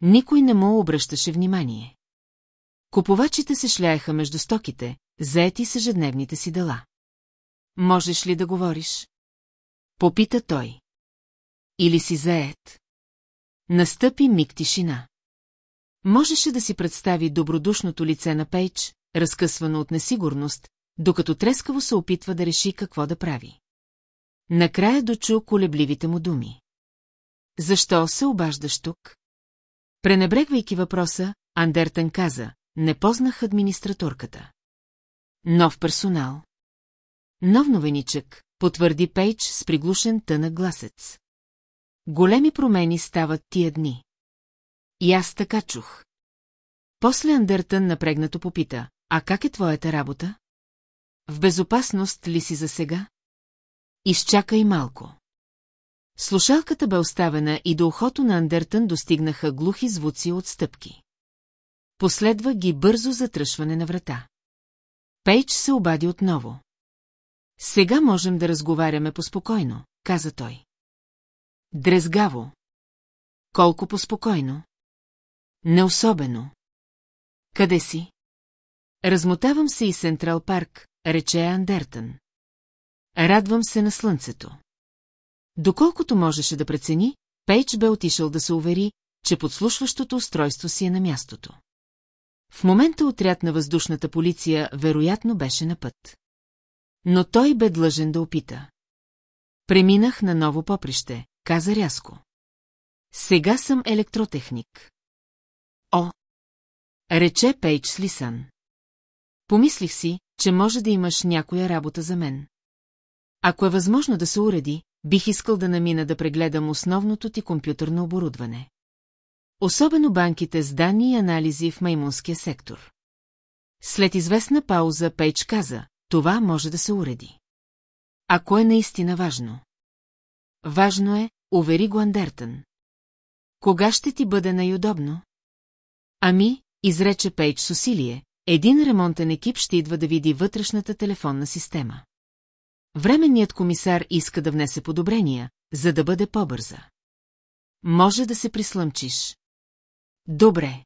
Никой не му обръщаше внимание. Купувачите се шляеха между стоките, заети с ежедневните си дела. Можеш ли да говориш? Попита той. Или си заед? Настъпи миг тишина. Можеше да си представи добродушното лице на Пейдж, разкъсвано от несигурност, докато трескаво се опитва да реши какво да прави. Накрая дочу колебливите му думи. Защо се обаждаш тук? Пренебрегвайки въпроса, Андертън каза, не познах администраторката. Нов персонал. Нов новеничък, потвърди Пейдж с приглушен тънък гласец. Големи промени стават тия дни. И аз така чух. После Андертън напрегнато попита, а как е твоята работа? В безопасност ли си за сега? Изчакай малко. Слушалката бе оставена и до ухото на Андертън достигнаха глухи звуци от стъпки. Последва ги бързо затръшване на врата. Пейдж се обади отново. Сега можем да разговаряме поспокойно, каза той. Дрезгаво. Колко поспокойно. Не особено. Къде си? Размотавам се и Сентрал Парк, рече Андертън. Радвам се на слънцето. Доколкото можеше да прецени, Пейдж бе отишъл да се увери, че подслушващото устройство си е на мястото. В момента отряд на въздушната полиция вероятно беше на път. Но той бе длъжен да опита. Преминах на ново поприще, каза рязко. Сега съм електротехник. О! Рече Пейдж с лисан. Помислих си, че може да имаш някоя работа за мен. Ако е възможно да се уреди, бих искал да намина да прегледам основното ти компютърно оборудване. Особено банките с данни и анализи в маймунския сектор. След известна пауза Пейдж каза, това може да се уреди. Ако е наистина важно. Важно е, увери го Андертън. Кога ще ти бъде най-удобно? Ами, изрече Пейдж с усилие, един ремонтен екип ще идва да види вътрешната телефонна система. Временният комисар иска да внесе подобрения, за да бъде по-бърза. Може да се прислъмчиш. Добре.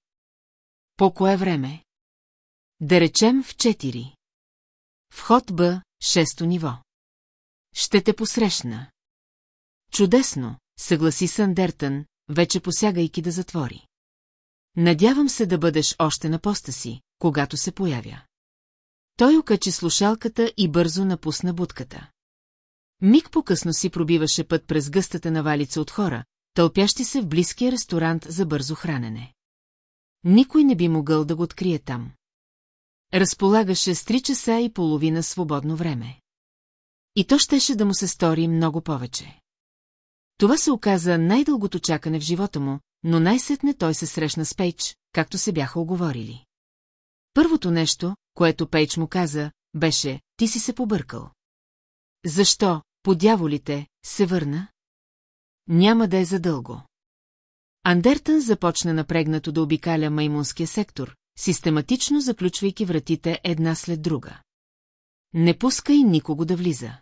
По кое време? Да речем в 4. Вход Б, шесто ниво. Ще те посрещна. Чудесно, съгласи Сандертън, вече посягайки да затвори. Надявам се да бъдеш още на поста си, когато се появя. Той окачи слушалката и бързо напусна будката. Миг по-късно си пробиваше път през гъстата навалица от хора, тълпящи се в близкия ресторант за бързо хранене. Никой не би могъл да го открие там. Разполагаше с три часа и половина свободно време. И то щеше да му се стори много повече. Това се оказа най-дългото чакане в живота му, но най-сетне той се срещна с Пейдж, както се бяха оговорили. Първото нещо, което Пейдж му каза, беше «Ти си се побъркал». Защо, по дяволите, се върна? Няма да е задълго. Андертън започна напрегнато да обикаля маймунския сектор, систематично заключвайки вратите една след друга. Не пускай никого да влиза.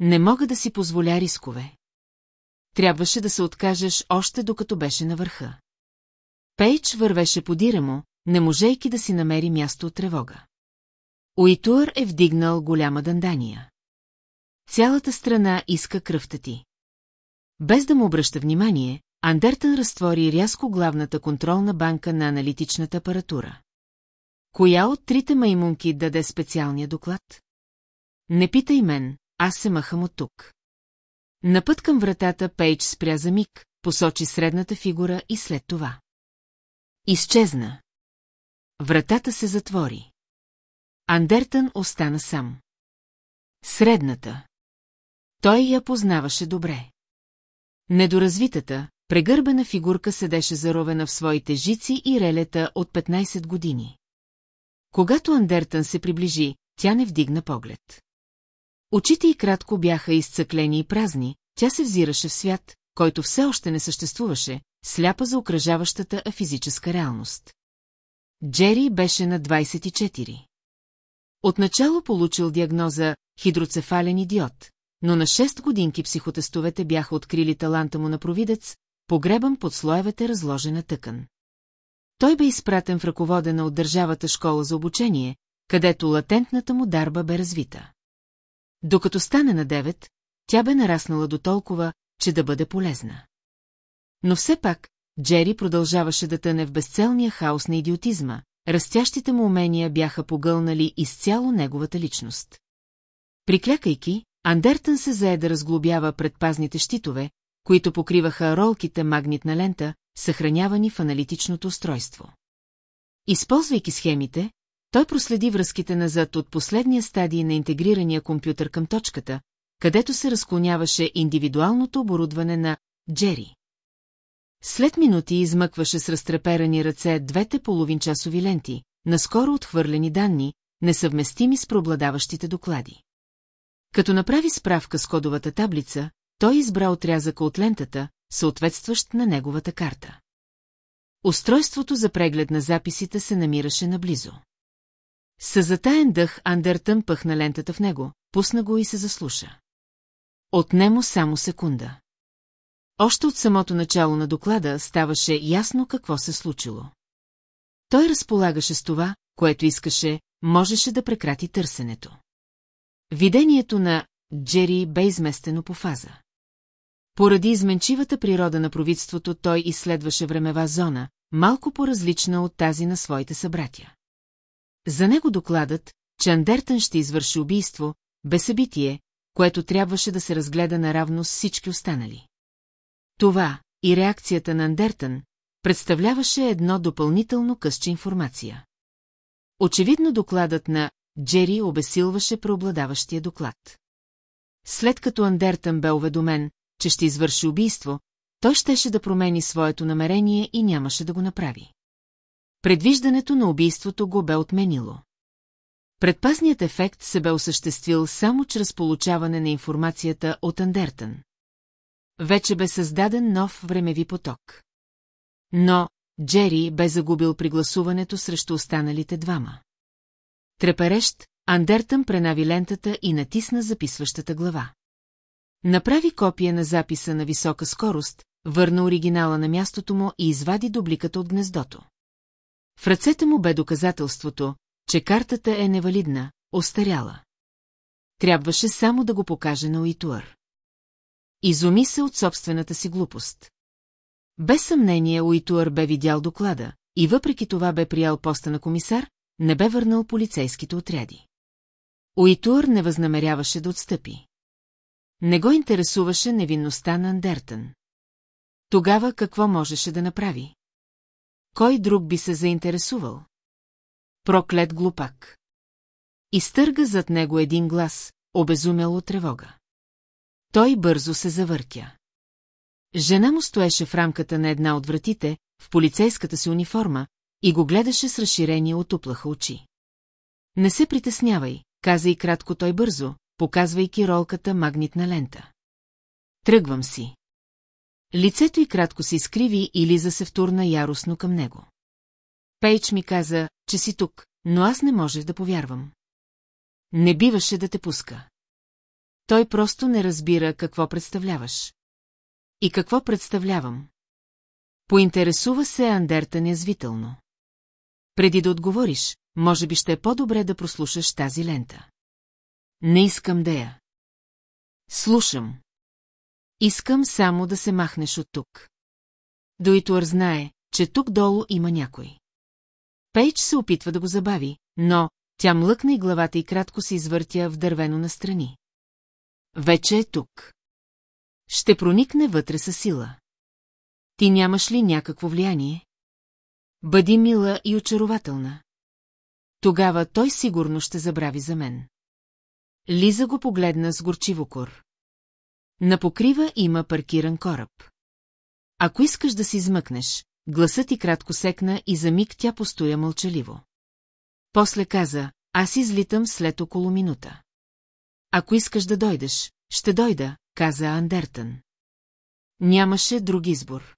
Не мога да си позволя рискове. Трябваше да се откажеш още докато беше на върха. Пейдж вървеше подира му, не можейки да си намери място от тревога. Уитуър е вдигнал голяма дандания. Цялата страна иска кръвта ти. Без да му обръща внимание, Андертън разтвори рязко главната контролна банка на аналитичната апаратура. Коя от трите маймунки даде специалния доклад? Не питай мен, аз се махам от тук. На път към вратата Пейдж спря за миг, посочи средната фигура и след това. Изчезна. Вратата се затвори. Андертън остана сам. Средната. Той я познаваше добре. Недоразвитата, прегърбена фигурка седеше заровена в своите жици и релета от 15 години. Когато Андертън се приближи, тя не вдигна поглед. Очите й кратко бяха изцъклени и празни, тя се взираше в свят, който все още не съществуваше, сляпа за окръжаващата физическа реалност. Джери беше на 24. Отначало получил диагноза хидроцефален идиот, но на 6 годинки психотестовете бяха открили таланта му на провидец, погребан под слоевете разложена тъкан. Той бе изпратен в ръководена от държавата школа за обучение, където латентната му дарба бе развита. Докато стане на 9, тя бе нараснала до толкова, че да бъде полезна. Но все пак, Джери продължаваше да тъне в безцелния хаос на идиотизма, растящите му умения бяха погълнали изцяло неговата личност. Приклякайки, Андертън се зае да разглобява предпазните щитове, които покриваха ролките магнитна лента, съхранявани в аналитичното устройство. Използвайки схемите, той проследи връзките назад от последния стадий на интегрирания компютър към точката, където се разклоняваше индивидуалното оборудване на Джери. След минути измъкваше с разтреперани ръце двете половинчасови ленти, наскоро отхвърлени данни, несъвместими с пробладаващите доклади. Като направи справка с кодовата таблица, той избра отрязъка от лентата, съответстващ на неговата карта. Устройството за преглед на записите се намираше наблизо. Със затаен дъх Андертън пъхна лентата в него, пусна го и се заслуша. Отнемо само секунда. Още от самото начало на доклада ставаше ясно какво се случило. Той разполагаше с това, което искаше, можеше да прекрати търсенето. Видението на Джери бе изместено по фаза. Поради изменчивата природа на провидството той изследваше времева зона, малко по-различна от тази на своите събратя. За него докладът, че Андертън ще извърши убийство, бе събитие, което трябваше да се разгледа наравно с всички останали. Това и реакцията на Андертън представляваше едно допълнително късче информация. Очевидно докладът на Джери обесилваше преобладаващия доклад. След като Андертън бе уведомен, че ще извърши убийство, той щеше да промени своето намерение и нямаше да го направи. Предвиждането на убийството го бе отменило. Предпазният ефект се бе осъществил само чрез получаване на информацията от Андертън. Вече бе създаден нов времеви поток. Но Джери бе загубил при гласуването срещу останалите двама. Треперещ, Андертън пренави лентата и натисна записващата глава. Направи копия на записа на висока скорост, върна оригинала на мястото му и извади дубликата от гнездото. В ръцете му бе доказателството, че картата е невалидна, остаряла. Трябваше само да го покаже на Уитуър. Изуми се от собствената си глупост. Без съмнение Уитуър бе видял доклада и въпреки това бе приял поста на комисар, не бе върнал полицейските отряди. Уитуър не възнамеряваше да отстъпи. Не го интересуваше невинността на Андертън. Тогава какво можеше да направи? Кой друг би се заинтересувал? Проклет глупак. Изтърга зад него един глас, обезумел от тревога. Той бързо се завъртя. Жена му стоеше в рамката на една от вратите, в полицейската си униформа, и го гледаше с разширени от уплаха очи. Не се притеснявай, каза и кратко той бързо, показвайки ролката магнитна лента. Тръгвам си. Лицето й кратко се изкриви и Лиза се втурна яростно към него. Пейдж ми каза, че си тук, но аз не можех да повярвам. Не биваше да те пуска. Той просто не разбира какво представляваш. И какво представлявам? Поинтересува се Андерта неязвително. Преди да отговориш, може би ще е по-добре да прослушаш тази лента. Не искам да я. Слушам. Искам само да се махнеш от тук. Доитуър знае, че тук долу има някой. Пейдж се опитва да го забави, но тя млъкна и главата и кратко се извъртя в дървено настрани. Вече е тук. Ще проникне вътре със сила. Ти нямаш ли някакво влияние? Бъди мила и очарователна. Тогава той сигурно ще забрави за мен. Лиза го погледна с горчиво кор. На покрива има паркиран кораб. Ако искаш да си измъкнеш, гласът ти кратко секна и за миг тя постоя мълчаливо. После каза, аз излитам след около минута. Ако искаш да дойдеш, ще дойда, каза Андертън. Нямаше друг избор.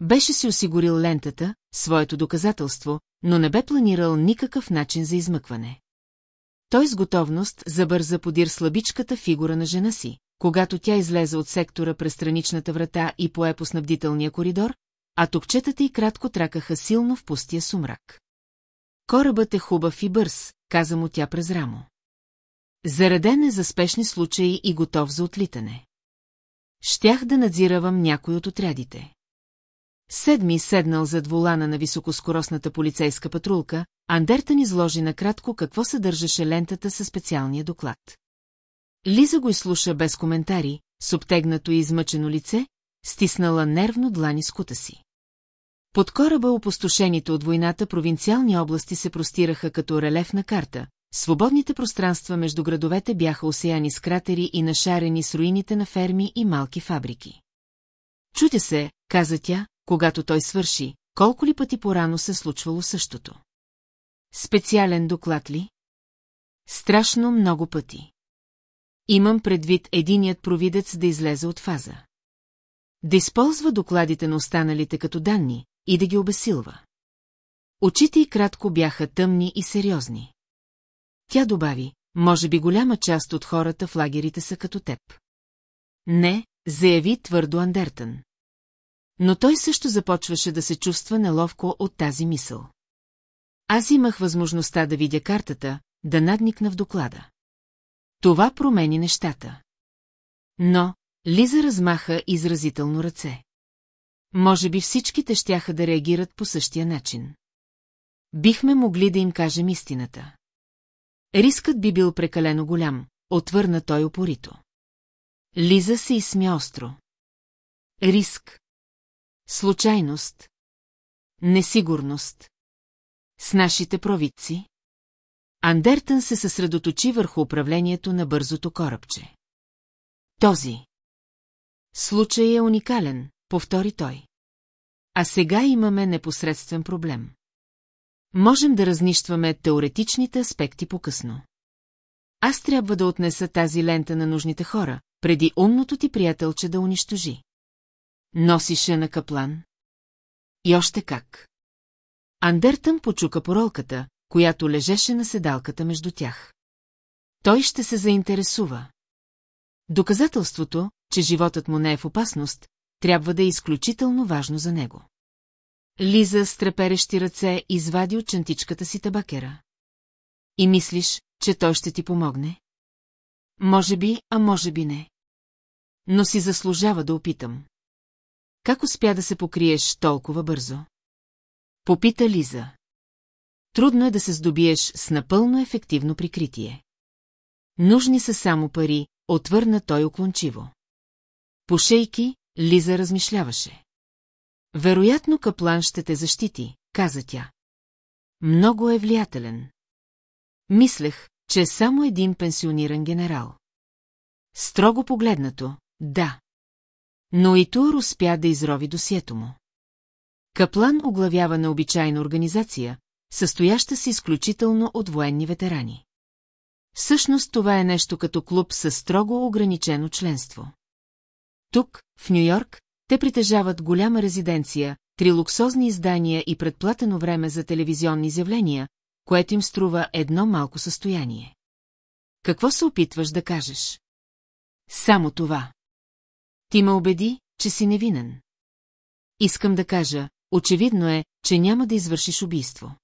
Беше си осигурил лентата, своето доказателство, но не бе планирал никакъв начин за измъкване. Той с готовност забърза подир слабичката фигура на жена си, когато тя излезе от сектора през страничната врата и пое по снабдителния коридор, а топчетата й кратко тракаха силно в пустия сумрак. Корабът е хубав и бърз, каза му тя през рамо. Зареден е за спешни случаи и готов за отлитане. Щях да надзиравам някой от отрядите. Седми седнал зад волана на високоскоростната полицейска патрулка, Андертън изложи накратко какво съдържаше лентата със специалния доклад. Лиза го изслуша без коментари, с обтегнато и измъчено лице, стиснала нервно длани с кута си. Под кораба опустошените от войната провинциални области се простираха като релефна карта, свободните пространства между градовете бяха осеяни с кратери и нашарени с руините на ферми и малки фабрики. Чудя се, каза тя, когато той свърши, колко ли пъти порано се случвало същото. Специален доклад ли? Страшно много пъти. Имам предвид единият провидец да излезе от фаза. Да използва докладите на останалите като данни и да ги обесилва. Очите й кратко бяха тъмни и сериозни. Тя добави, може би голяма част от хората в лагерите са като теб. Не, заяви твърдо Андертън. Но той също започваше да се чувства неловко от тази мисъл. Аз имах възможността да видя картата, да надникна в доклада. Това промени нещата. Но, Лиза размаха изразително ръце. Може би всичките щяха да реагират по същия начин. Бихме могли да им кажем истината. Рискът би бил прекалено голям, отвърна той опорито. Лиза се изсмя остро. Риск. Случайност. Несигурност. С нашите провидци. Андертън се съсредоточи върху управлението на бързото корабче. Този. Случай е уникален, повтори той. А сега имаме непосредствен проблем. Можем да разнищваме теоретичните аспекти по-късно. Аз трябва да отнеса тази лента на нужните хора, преди умното ти приятелче да унищожи. Носише на каплан. И още как. Андертън почука по ролката, която лежеше на седалката между тях. Той ще се заинтересува. Доказателството, че животът му не е в опасност, трябва да е изключително важно за него. Лиза с треперещи ръце извади от чантичката си табакера. И мислиш, че той ще ти помогне? Може би, а може би не. Но си заслужава да опитам. Как успя да се покриеш толкова бързо? Попита Лиза. Трудно е да се здобиеш с напълно ефективно прикритие. Нужни са само пари, отвърна той оклончиво. По шейки, Лиза размишляваше. Вероятно Каплан ще те защити, каза тя. Много е влиятелен. Мислех, че е само един пенсиониран генерал. Строго погледнато, да. Но и Тур успя да изрови досието му. Каплан оглавява на обичайна организация, състояща се изключително от военни ветерани. Всъщност това е нещо като клуб с строго ограничено членство. Тук, в Нью-Йорк, те притежават голяма резиденция, три луксозни издания и предплатено време за телевизионни изявления, което им струва едно малко състояние. Какво се опитваш да кажеш? Само това. Ти ме убеди, че си невинен. Искам да кажа, очевидно е, че няма да извършиш убийство.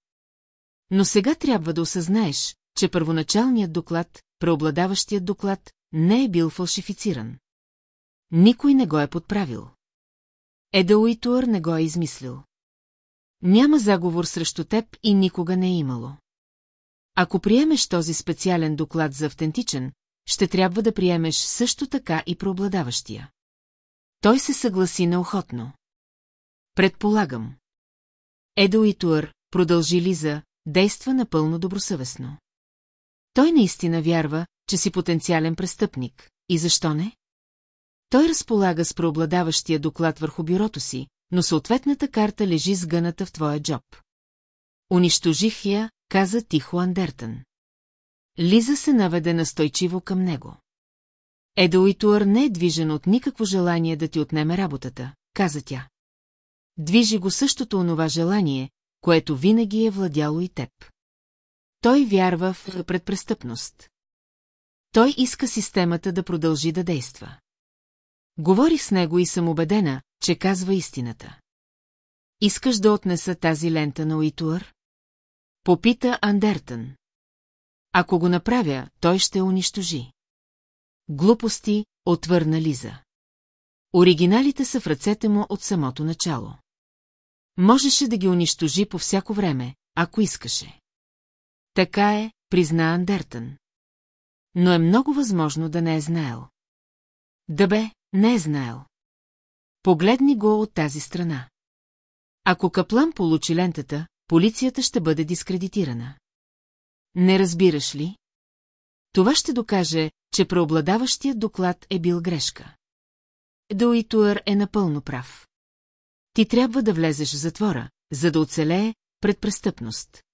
Но сега трябва да осъзнаеш, че първоначалният доклад, преобладаващият доклад, не е бил фалшифициран. Никой не го е подправил. Едауитуър не го е измислил. Няма заговор срещу теб и никога не е имало. Ако приемеш този специален доклад за автентичен, ще трябва да приемеш също така и преобладаващия. Той се съгласи неохотно. Предполагам. Едауитуър, продължи Лиза, действа напълно добросъвестно. Той наистина вярва, че си потенциален престъпник. И защо не? Той разполага с преобладаващия доклад върху бюрото си, но съответната карта лежи сгъната в твоя джоб. Унищожих я, каза тихо Андертън. Лиза се наведе настойчиво към него. Едоитуър не е движен от никакво желание да ти отнеме работата, каза тя. Движи го същото онова желание, което винаги е владяло и теб. Той вярва в предпрестъпност. Той иска системата да продължи да действа. Говорих с него и съм убедена, че казва истината. Искаш да отнеса тази лента на Уитуър? Попита Андертън. Ако го направя, той ще унищожи. Глупости, отвърна Лиза. Оригиналите са в ръцете му от самото начало. Можеше да ги унищожи по всяко време, ако искаше. Така е, призна Андертън. Но е много възможно да не е знаел. Да бе, не е знаел. Погледни го от тази страна. Ако Каплан получи лентата, полицията ще бъде дискредитирана. Не разбираш ли? Това ще докаже, че преобладаващият доклад е бил грешка. Доитуър е напълно прав. Ти трябва да влезеш в затвора, за да оцелее пред престъпност.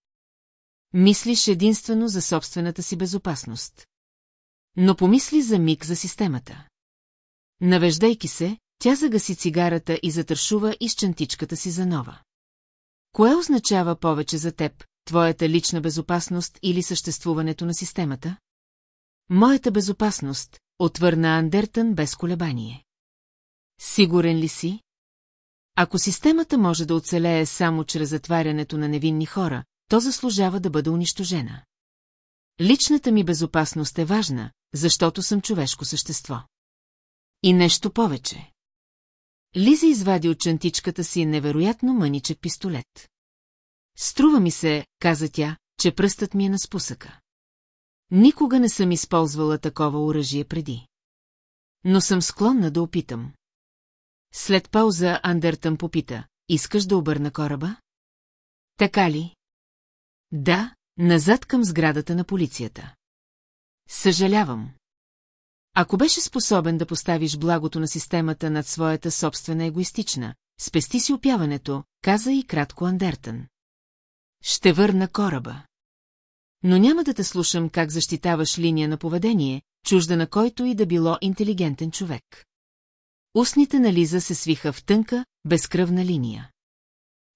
Мислиш единствено за собствената си безопасност. Но помисли за миг за системата. Навеждайки се, тя загаси цигарата и затършува из чантичката си за нова. Кое означава повече за теб, твоята лична безопасност или съществуването на системата? Моята безопасност, отвърна Андертън без колебание. Сигурен ли си? Ако системата може да оцелее само чрез затварянето на невинни хора, то заслужава да бъде унищожена. Личната ми безопасност е важна, защото съм човешко същество. И нещо повече. Лиза извади от чантичката си невероятно мъничек пистолет. Струва ми се, каза тя, че пръстът ми е на спусъка. Никога не съм използвала такова оръжие преди. Но съм склонна да опитам. След пауза Андертън попита, искаш да обърна кораба? Така ли? Да, назад към сградата на полицията. Съжалявам. Ако беше способен да поставиш благото на системата над своята собствена егоистична, спести си опяването, каза и кратко Андертън. Ще върна кораба. Но няма да те слушам как защитаваш линия на поведение, чужда на който и да било интелигентен човек. Устните на Лиза се свиха в тънка, безкръвна линия.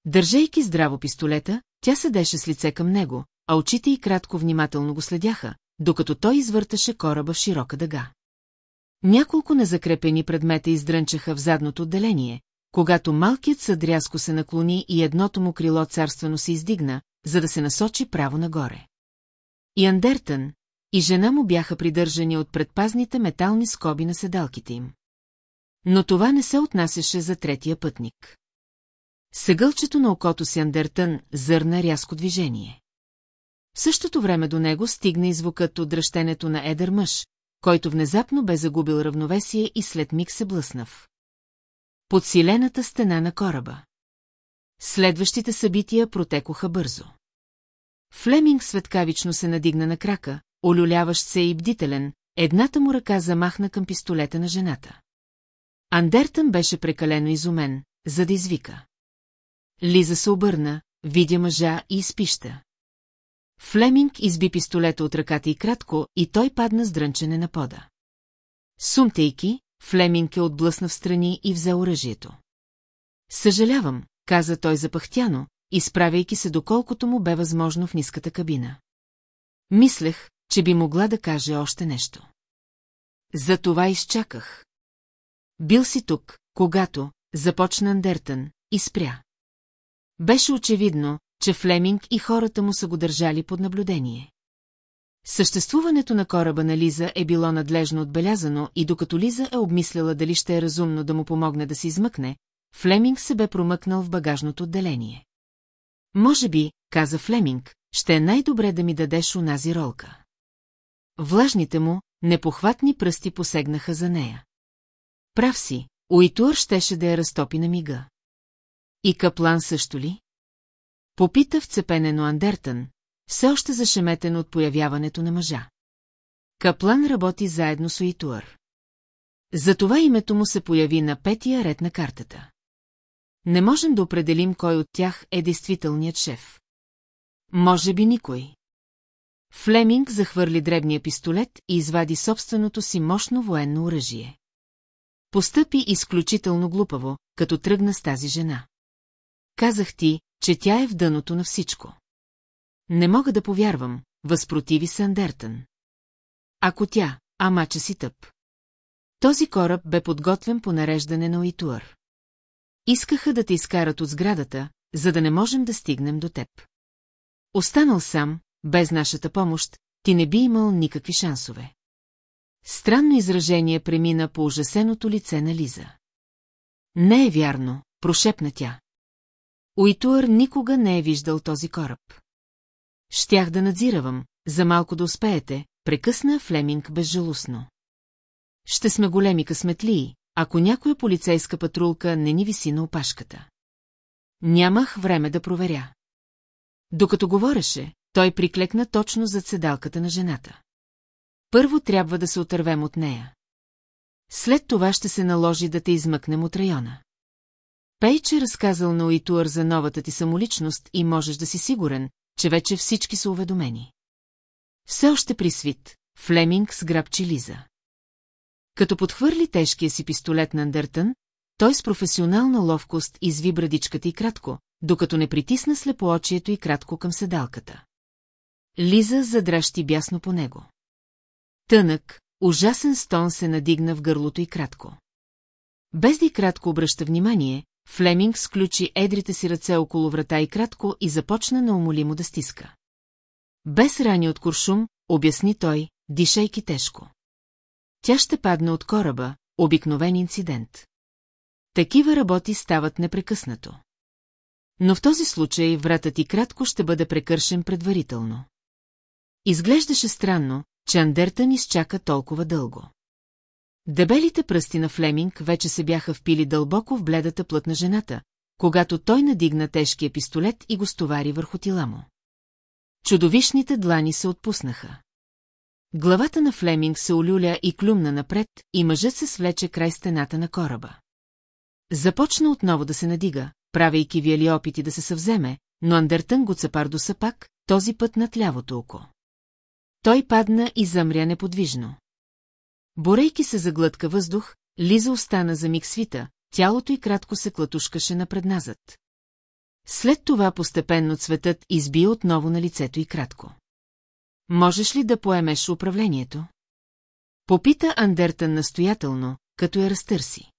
Държейки здраво пистолета, тя седеше с лице към него, а очите й кратко внимателно го следяха, докато той извърташе кораба в широка дъга. Няколко незакрепени предмета издрънчаха в задното отделение, когато малкият съд рязко се наклони и едното му крило царствено се издигна, за да се насочи право нагоре. И Андертън, и жена му бяха придържани от предпазните метални скоби на седалките им. Но това не се отнасяше за третия пътник. Съгълчето на окото си Андертън зърна рязко движение. В същото време до него стигна и звукът от дръщенето на едър мъж, който внезапно бе загубил равновесие и след миг се блъснав. подсилената стена на кораба. Следващите събития протекоха бързо. Флеминг светкавично се надигна на крака, олюляващ се и бдителен, едната му ръка замахна към пистолета на жената. Андертън беше прекалено изумен, за да извика. Лиза се обърна, видя мъжа и изпища. Флеминг изби пистолета от ръката и кратко, и той падна с дрънчене на пода. Сумтейки, Флеминг е отблъсна в страни и взе оръжието. Съжалявам, каза той запахтяно, изправяйки се доколкото му бе възможно в ниската кабина. Мислех, че би могла да каже още нещо. За това изчаках. Бил си тук, когато започна Андертън и спря. Беше очевидно, че Флеминг и хората му са го държали под наблюдение. Съществуването на кораба на Лиза е било надлежно отбелязано и докато Лиза е обмисляла дали ще е разумно да му помогне да се измъкне, Флеминг се бе промъкнал в багажното отделение. Може би, каза Флеминг, ще е най-добре да ми дадеш унази ролка. Влажните му, непохватни пръсти посегнаха за нея. Прав си, Уитуър щеше да я разтопи на мига. И Каплан също ли? Попита вцепенено Андертън, все още зашеметен от появяването на мъжа. Каплан работи заедно с Уитуър. Затова името му се появи на петия ред на картата. Не можем да определим кой от тях е действителният шеф. Може би никой. Флеминг захвърли дребния пистолет и извади собственото си мощно военно оръжие. Постъпи изключително глупаво, като тръгна с тази жена. Казах ти, че тя е в дъното на всичко. Не мога да повярвам, възпротиви се Андертън. Ако тя, ама че си тъп. Този кораб бе подготвен по нареждане на Уитуър. Искаха да те изкарат от сградата, за да не можем да стигнем до теб. Останал сам, без нашата помощ, ти не би имал никакви шансове. Странно изражение премина по ужасеното лице на Лиза. Не е вярно, прошепна тя. Уитуър никога не е виждал този кораб. Щях да надзиравам, за малко да успеете, прекъсна Флеминг безжалостно. Ще сме големи късметлии, ако някоя полицейска патрулка не ни виси на опашката. Нямах време да проверя. Докато говореше, той приклекна точно зад седалката на жената. Първо трябва да се отървем от нея. След това ще се наложи да те измъкнем от района. Пейч е разказал на Уитуър за новата ти самоличност и можеш да си сигурен, че вече всички са уведомени. Все още при свит, Флеминг сграбчи Лиза. Като подхвърли тежкия си пистолет на Андертън, той с професионална ловкост изви брадичката и кратко, докато не притисна слепоочието и кратко към седалката. Лиза задращи бясно по него. Тънък, ужасен стон се надигна в гърлото и кратко. Без да и кратко обръща внимание, Флеминг сключи едрите си ръце около врата и кратко и започна неумолимо да стиска. Без рани от куршум, обясни той, дишайки тежко. Тя ще падне от кораба, обикновен инцидент. Такива работи стават непрекъснато. Но в този случай вратът и кратко ще бъде прекършен предварително. Изглеждаше странно, че Андертън изчака толкова дълго. Дебелите пръсти на Флеминг вече се бяха впили дълбоко в бледата плът на жената, когато той надигна тежкия пистолет и го стовари върху тила му. Чудовищните длани се отпуснаха. Главата на Флеминг се олюля и клюмна напред, и мъжът се свлече край стената на кораба. Започна отново да се надига, правейки виели опити да се съвземе, но Андертън го цапар до сапак, този път над лявото око. Той падна и замря неподвижно. Борейки се за глътка въздух, Лиза остана за миг свита, тялото й кратко се клатушкаше напредназът. След това постепенно цветът изби отново на лицето и кратко. Можеш ли да поемеш управлението? Попита Андертън настоятелно, като я разтърси.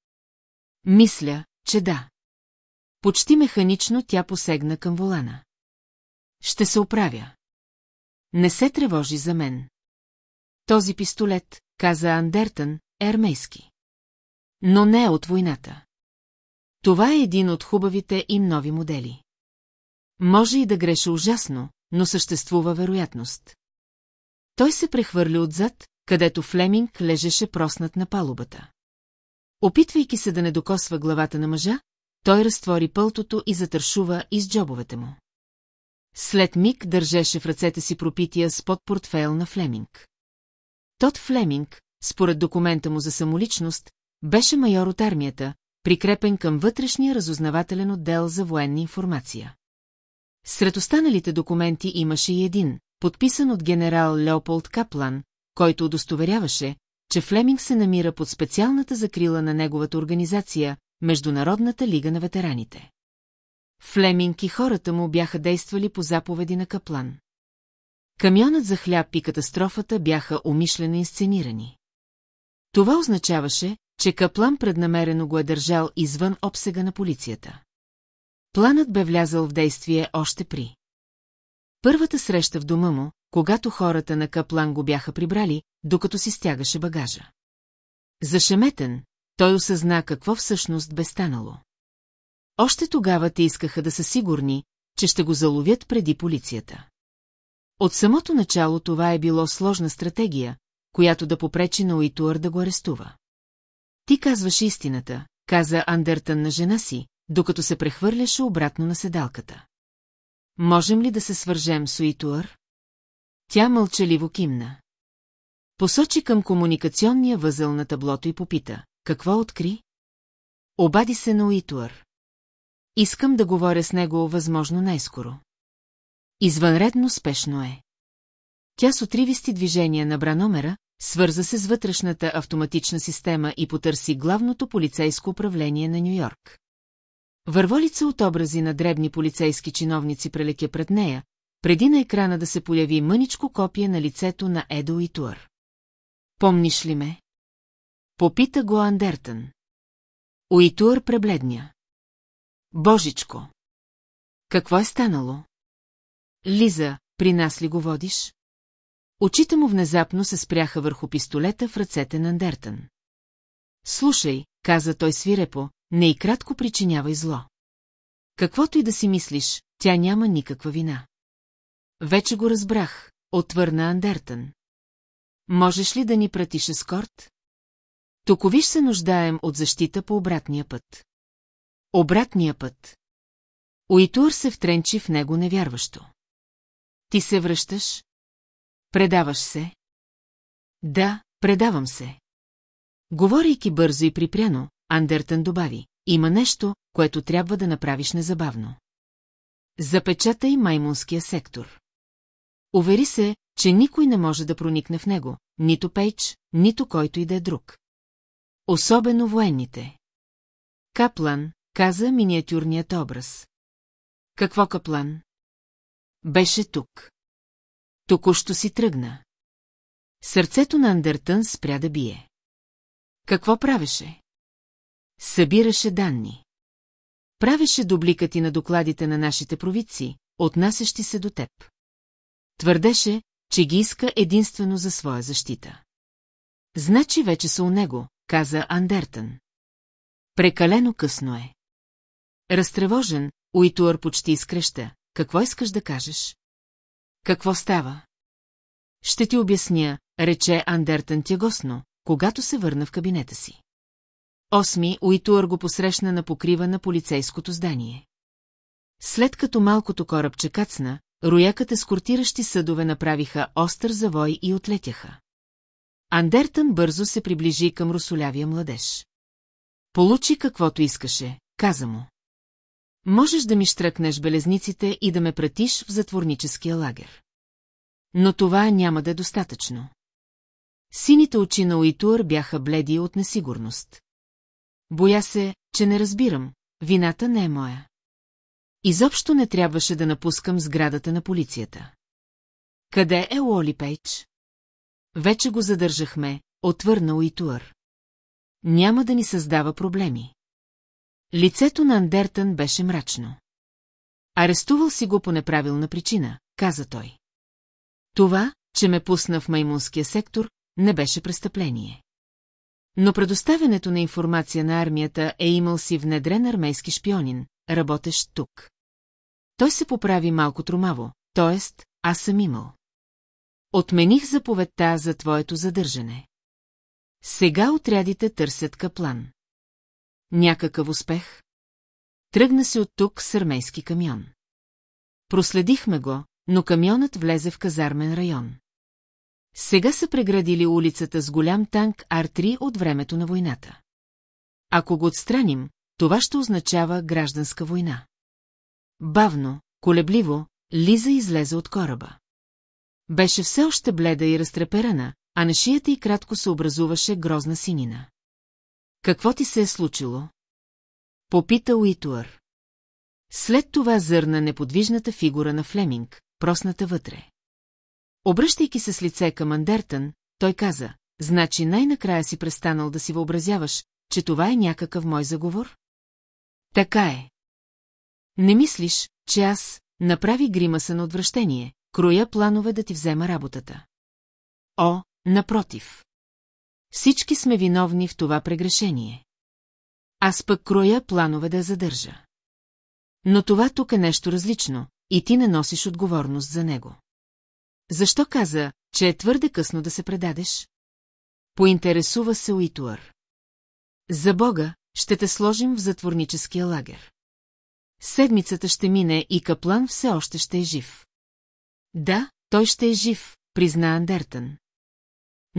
Мисля, че да. Почти механично тя посегна към волана. Ще се оправя. Не се тревожи за мен. Този пистолет, каза Андертън, е армейски. Но не от войната. Това е един от хубавите им нови модели. Може и да греша ужасно, но съществува вероятност. Той се прехвърли отзад, където Флеминг лежеше проснат на палубата. Опитвайки се да не докосва главата на мъжа, той разтвори пълтото и затършува из джобовете му. След миг държеше в ръцете си пропития с под портфейл на Флеминг. Тот Флеминг, според документа му за самоличност, беше майор от армията, прикрепен към вътрешния разузнавателен отдел за военна информация. Сред останалите документи имаше и един, подписан от генерал Леополд Каплан, който удостоверяваше, че Флеминг се намира под специалната закрила на неговата организация, Международната лига на ветераните. Флеминг и хората му бяха действали по заповеди на Каплан. Камионът за хляб и катастрофата бяха умишлено инсценирани. Това означаваше, че Каплан преднамерено го е държал извън обсега на полицията. Планът бе влязал в действие още при. Първата среща в дома му, когато хората на Каплан го бяха прибрали, докато си стягаше багажа. Зашеметен, той осъзна какво всъщност бе станало. Още тогава те искаха да са сигурни, че ще го заловят преди полицията. От самото начало това е било сложна стратегия, която да попречи на Уитуър да го арестува. Ти казваш истината, каза Андертън на жена си, докато се прехвърляше обратно на седалката. Можем ли да се свържем с Уитуър? Тя мълчаливо кимна. Посочи към комуникационния възъл на таблото и попита, какво откри? Обади се на Уитуър. Искам да говоря с него възможно най-скоро. Извънредно спешно е. Тя с отривисти движения набра номера, свърза се с вътрешната автоматична система и потърси главното полицейско управление на Нью-Йорк. Върволица от образи на дребни полицейски чиновници прелетя пред нея, преди на екрана да се появи мъничко копие на лицето на Едо и Туър. Помниш ли ме? Попита го Андертън. Уитуър пребледня. Божичко! Какво е станало? Лиза, при нас ли го водиш? Очите му внезапно се спряха върху пистолета в ръцете на Андертън. Слушай, каза той свирепо, не и кратко причинявай зло. Каквото и да си мислиш, тя няма никаква вина. Вече го разбрах, отвърна Андертън. Можеш ли да ни пратиш ескорт? Токовиш се нуждаем от защита по обратния път. Обратния път. Уитур се втренчи в него невярващо. Ти се връщаш? Предаваш се? Да, предавам се. Говорейки бързо и припряно, Андертън добави, има нещо, което трябва да направиш незабавно. Запечатай маймунския сектор. Увери се, че никой не може да проникне в него, нито Пейдж, нито който и да е друг. Особено военните. Каплан, каза миниатюрният образ. Какво Каплан? Беше тук. Току-що си тръгна. Сърцето на Андертън спря да бие. Какво правеше? Събираше данни. Правеше дубликати на докладите на нашите провидци, отнасящи се до теб. Твърдеше, че ги иска единствено за своя защита. Значи вече са у него, каза Андертън. Прекалено късно е. Разтревожен, Уитуър почти изкреща. Какво искаш да кажеш? Какво става? Ще ти обясня, рече Андертън тягосно, когато се върна в кабинета си. Осми, Уитуър го посрещна на покрива на полицейското здание. След като малкото корабче кацна, роякът ескортиращи съдове направиха остър завой и отлетяха. Андертън бързо се приближи към русолявия младеж. Получи каквото искаше, каза му. Можеш да ми штръкнеш белезниците и да ме пратиш в затворническия лагер. Но това няма да е достатъчно. Сините очи на Уитуър бяха бледи от несигурност. Боя се, че не разбирам, вината не е моя. Изобщо не трябваше да напускам сградата на полицията. Къде е Уоли Пейдж? Вече го задържахме, отвърна Уитуър. Няма да ни създава проблеми. Лицето на Андертън беше мрачно. Арестувал си го по неправилна причина, каза той. Това, че ме пусна в маймунския сектор, не беше престъпление. Но предоставянето на информация на армията е имал си внедрен армейски шпионин, работещ тук. Той се поправи малко тромаво, т.е. аз съм имал. Отмених заповедта за твоето задържане. Сега отрядите търсят каплан. Някакъв успех? Тръгна се от тук с армейски камион. Проследихме го, но камионът влезе в казармен район. Сега са преградили улицата с голям танк Ар-3 от времето на войната. Ако го отстраним, това ще означава гражданска война. Бавно, колебливо, Лиза излезе от кораба. Беше все още бледа и разтреперана, а на шията й кратко се образуваше грозна синина. Какво ти се е случило? Попита Уитуър. След това зърна неподвижната фигура на Флеминг, просната вътре. Обръщайки се с лице към Андертън, той каза, значи най-накрая си престанал да си въобразяваш, че това е някакъв мой заговор? Така е. Не мислиш, че аз направи гримаса на отвращение, кроя планове да ти взема работата. О, напротив. Всички сме виновни в това прегрешение. Аз пък кроя планове да я задържа. Но това тук е нещо различно, и ти не носиш отговорност за него. Защо каза, че е твърде късно да се предадеш? Поинтересува се Уитуър. За Бога, ще те сложим в затворническия лагер. Седмицата ще мине и Каплан все още ще е жив. Да, той ще е жив, призна Андертън.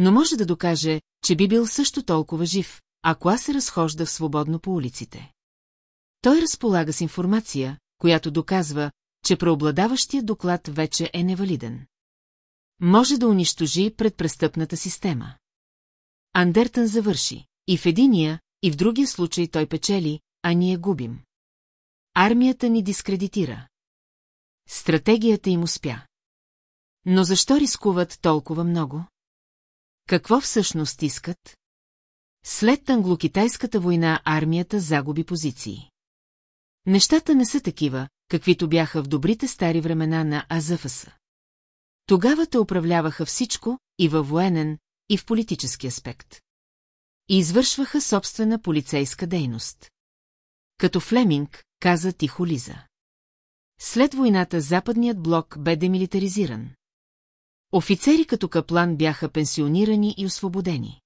Но може да докаже, че би бил също толкова жив, ако аз се разхожда свободно по улиците. Той разполага с информация, която доказва, че преобладаващия доклад вече е невалиден. Може да унищожи предпрестъпната система. Андертън завърши. И в единия, и в другия случай той печели, а ние губим. Армията ни дискредитира. Стратегията им успя. Но защо рискуват толкова много? Какво всъщност искат? След англокитайската война армията загуби позиции. Нещата не са такива, каквито бяха в добрите стари времена на АЗФС. Тогава те управляваха всичко, и във военен, и в политически аспект. И извършваха собствена полицейска дейност. Като Флеминг, каза тихо Лиза. След войната западният блок бе демилитаризиран. Офицери като каплан бяха пенсионирани и освободени.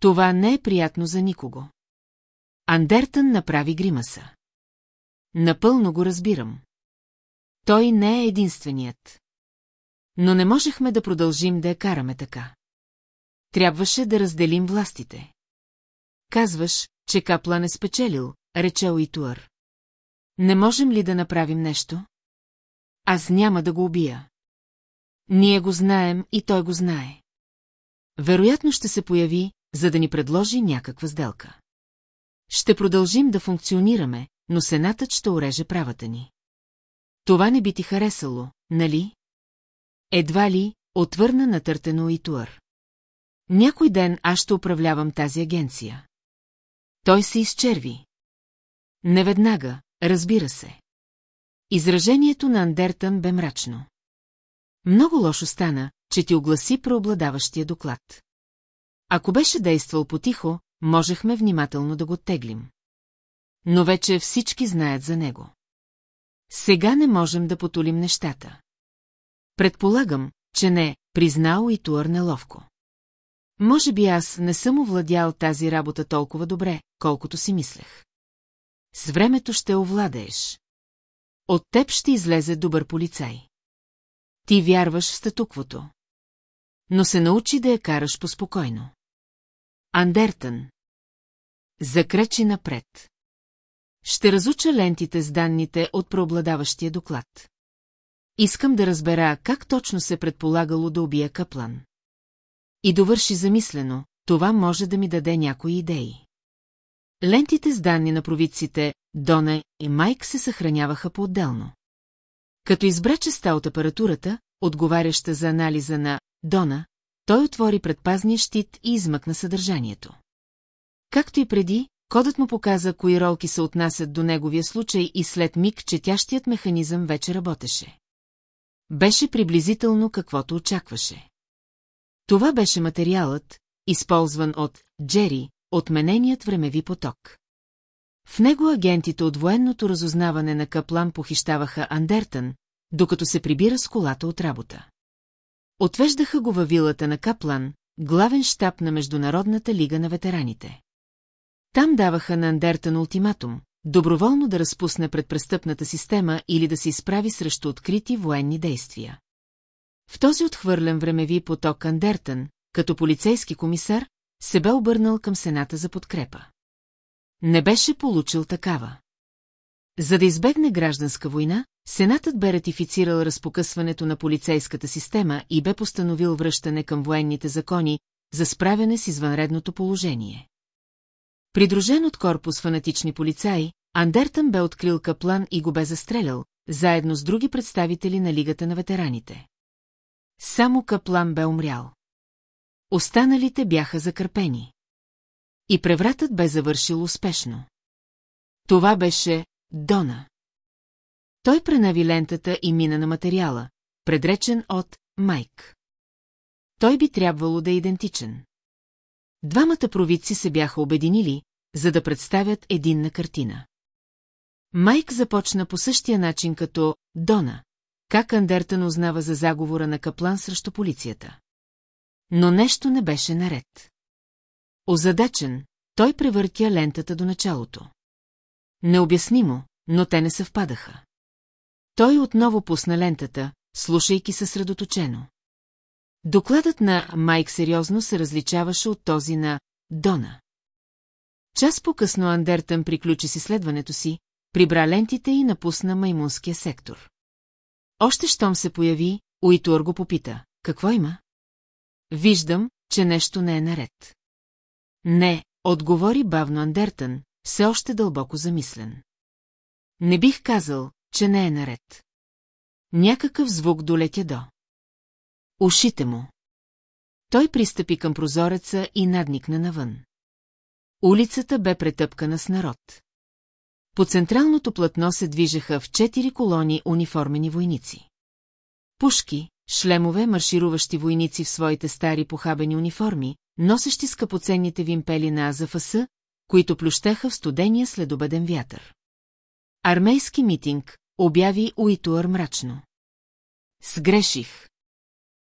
Това не е приятно за никого. Андертън направи гримаса. Напълно го разбирам. Той не е единственият. Но не можехме да продължим да я караме така. Трябваше да разделим властите. Казваш, че Каплан е спечелил, рече Уитуър. Не можем ли да направим нещо? Аз няма да го убия. Ние го знаем и той го знае. Вероятно ще се появи, за да ни предложи някаква сделка. Ще продължим да функционираме, но Сенатът ще уреже правата ни. Това не би ти харесало, нали? Едва ли, отвърна натъртено и Туър. Някой ден аз ще управлявам тази агенция. Той се изчерви. Не веднага, разбира се. Изражението на Андертън бе мрачно. Много лошо стана, че ти огласи преобладаващия доклад. Ако беше действал потихо, можехме внимателно да го теглим. Но вече всички знаят за него. Сега не можем да потулим нещата. Предполагам, че не, признал и Туър неловко. Може би аз не съм овладял тази работа толкова добре, колкото си мислех. С времето ще овладееш. От теб ще излезе добър полицай. Ти вярваш в статуквото. Но се научи да я караш поспокойно. Андертън. Закречи напред. Ще разуча лентите с данните от преобладаващия доклад. Искам да разбера как точно се предполагало да убия Каплан. И довърши замислено, това може да ми даде някои идеи. Лентите с данни на провидците Дона и Майк се съхраняваха по-отделно. Като избра частта от апаратурата, отговаряща за анализа на Дона, той отвори предпазния щит и измъкна съдържанието. Както и преди, кодът му показа кои ролки се отнасят до неговия случай и след миг четящият механизъм вече работеше. Беше приблизително каквото очакваше. Това беше материалът, използван от Джери, отмененият времеви поток. В него агентите от военното разузнаване на Каплан похищаваха Андертън, докато се прибира с колата от работа. Отвеждаха го във вилата на Каплан, главен щаб на Международната лига на ветераните. Там даваха на Андертън ултиматум, доброволно да разпусне пред престъпната система или да се изправи срещу открити военни действия. В този отхвърлен времеви поток Андертън, като полицейски комисар, се бе обърнал към Сената за подкрепа. Не беше получил такава. За да избегне гражданска война, Сенатът бе ратифицирал разпокъсването на полицейската система и бе постановил връщане към военните закони за справяне с извънредното положение. Придружен от корпус фанатични полицаи, Андертън бе открил каплан и го бе застрелял, заедно с други представители на Лигата на ветераните. Само каплан бе умрял. Останалите бяха закърпени. И превратът бе завършил успешно. Това беше Дона. Той пренави лентата и мина на материала, предречен от Майк. Той би трябвало да е идентичен. Двамата провидци се бяха обединили, за да представят единна картина. Майк започна по същия начин като Дона, как Андертън узнава за заговора на Каплан срещу полицията. Но нещо не беше наред. Озадачен, той превъртя лентата до началото. Необяснимо, но те не съвпадаха. Той отново пусна лентата, слушайки съсредоточено. Докладът на Майк сериозно се различаваше от този на Дона. Час по-късно Андертън приключи с изследването си, прибра лентите и напусна маймунския сектор. Още щом се появи, Уитуар го попита. Какво има? Виждам, че нещо не е наред. Не, отговори бавно Андертън, все още дълбоко замислен. Не бих казал, че не е наред. Някакъв звук долетя до. Ушите му. Той пристъпи към прозореца и надникна навън. Улицата бе претъпкана с народ. По централното платно се движеха в четири колони униформени войници. Пушки, шлемове, маршируващи войници в своите стари похабени униформи, носещи скъпоценните вимпели на АЗФС, които плющаха в студения следобеден вятър. Армейски митинг, обяви Уитуар мрачно. Сгреших.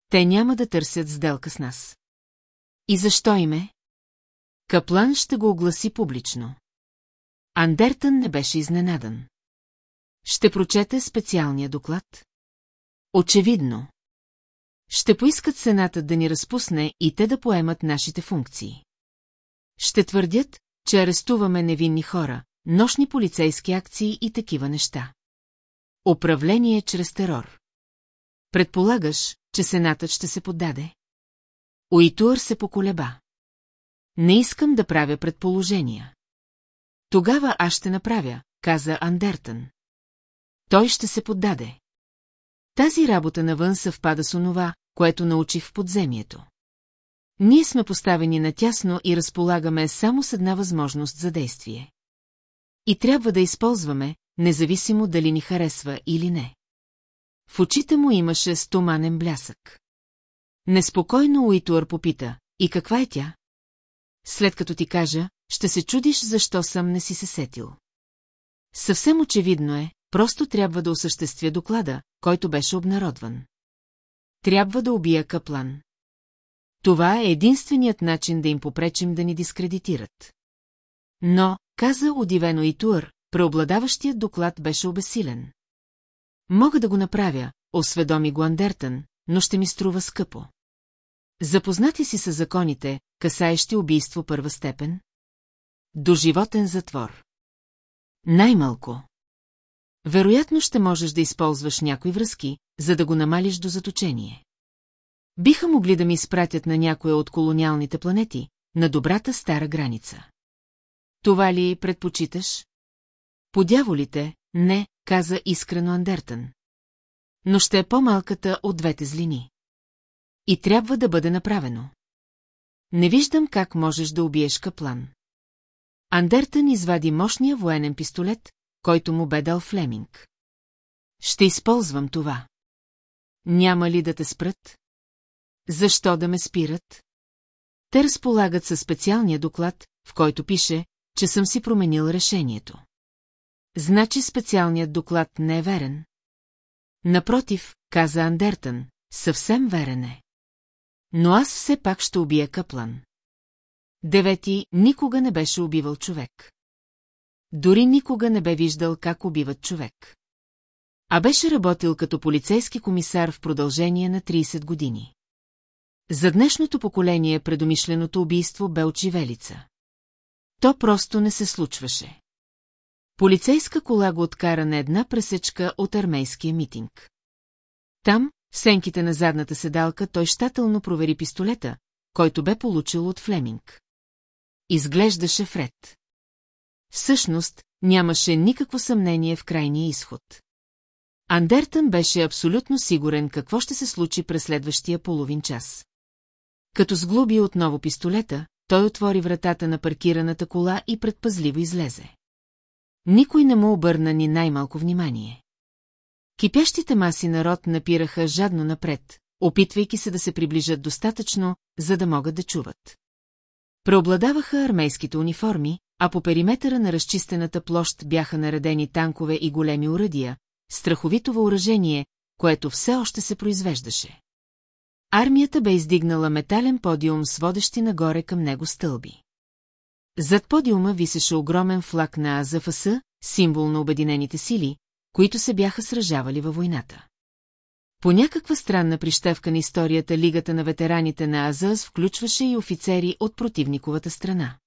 Те няма да търсят сделка с нас. И защо име? Каплан ще го огласи публично. Андертън не беше изненадан. Ще прочете специалния доклад? Очевидно. Ще поискат Сената да ни разпусне и те да поемат нашите функции. Ще твърдят, че арестуваме невинни хора, нощни полицейски акции и такива неща. Управление чрез терор. Предполагаш, че Сенатът ще се поддаде? Уитуър се поколеба. Не искам да правя предположения. Тогава аз ще направя, каза Андертън. Той ще се поддаде. Тази работа навън съвпада с онова, което научих в подземието. Ние сме поставени натясно и разполагаме само с една възможност за действие. И трябва да използваме, независимо дали ни харесва или не. В очите му имаше стоманен блясък. Неспокойно Уитуър попита, и каква е тя? След като ти кажа, ще се чудиш защо съм не си се сетил. Съвсем очевидно е, просто трябва да осъществя доклада, който беше обнародван. Трябва да убия Каплан. Това е единственият начин да им попречим да ни дискредитират. Но, каза удивено и Туър, преобладаващият доклад беше обесилен. Мога да го направя, осведоми го Андертън, но ще ми струва скъпо. Запознати си с законите, касаещи убийство първа степен? Доживотен затвор. Най-малко. Вероятно ще можеш да използваш някои връзки, за да го намалиш до заточение. Биха могли да ми изпратят на някоя от колониалните планети, на добрата стара граница. Това ли предпочиташ? Подяволите, не, каза искрено Андертън. Но ще е по-малката от двете злини. И трябва да бъде направено. Не виждам как можеш да убиеш каплан. Андертън извади мощния военен пистолет, който му бе дал Флеминг. Ще използвам това. Няма ли да те спрат? Защо да ме спират? Те разполагат със специалния доклад, в който пише, че съм си променил решението. Значи специалният доклад не е верен? Напротив, каза Андертън, съвсем верен е. Но аз все пак ще убия Каплан. Девети никога не беше убивал човек. Дори никога не бе виждал как убиват човек. А беше работил като полицейски комисар в продължение на 30 години. За днешното поколение предомишленото убийство бе очивелица. То просто не се случваше. Полицейска кола го откара на една пресечка от армейския митинг. Там, в сенките на задната седалка, той щателно провери пистолета, който бе получил от Флеминг. Изглеждаше Фред. Всъщност, нямаше никакво съмнение в крайния изход. Андертън беше абсолютно сигурен какво ще се случи през следващия половин час. Като сглуби отново пистолета, той отвори вратата на паркираната кола и предпазливо излезе. Никой не му обърна ни най-малко внимание. Кипящите маси народ напираха жадно напред, опитвайки се да се приближат достатъчно, за да могат да чуват. Преобладаваха армейските униформи, а по периметъра на разчистената площ бяха наредени танкове и големи уръдия, страховито въоръжение, което все още се произвеждаше. Армията бе издигнала метален подиум с водещи нагоре към него стълби. Зад подиума висеше огромен флаг на АЗФС, символ на Обединените сили, които се бяха сражавали във войната. По някаква странна прищевка на историята Лигата на ветераните на АЗАС включваше и офицери от противниковата страна.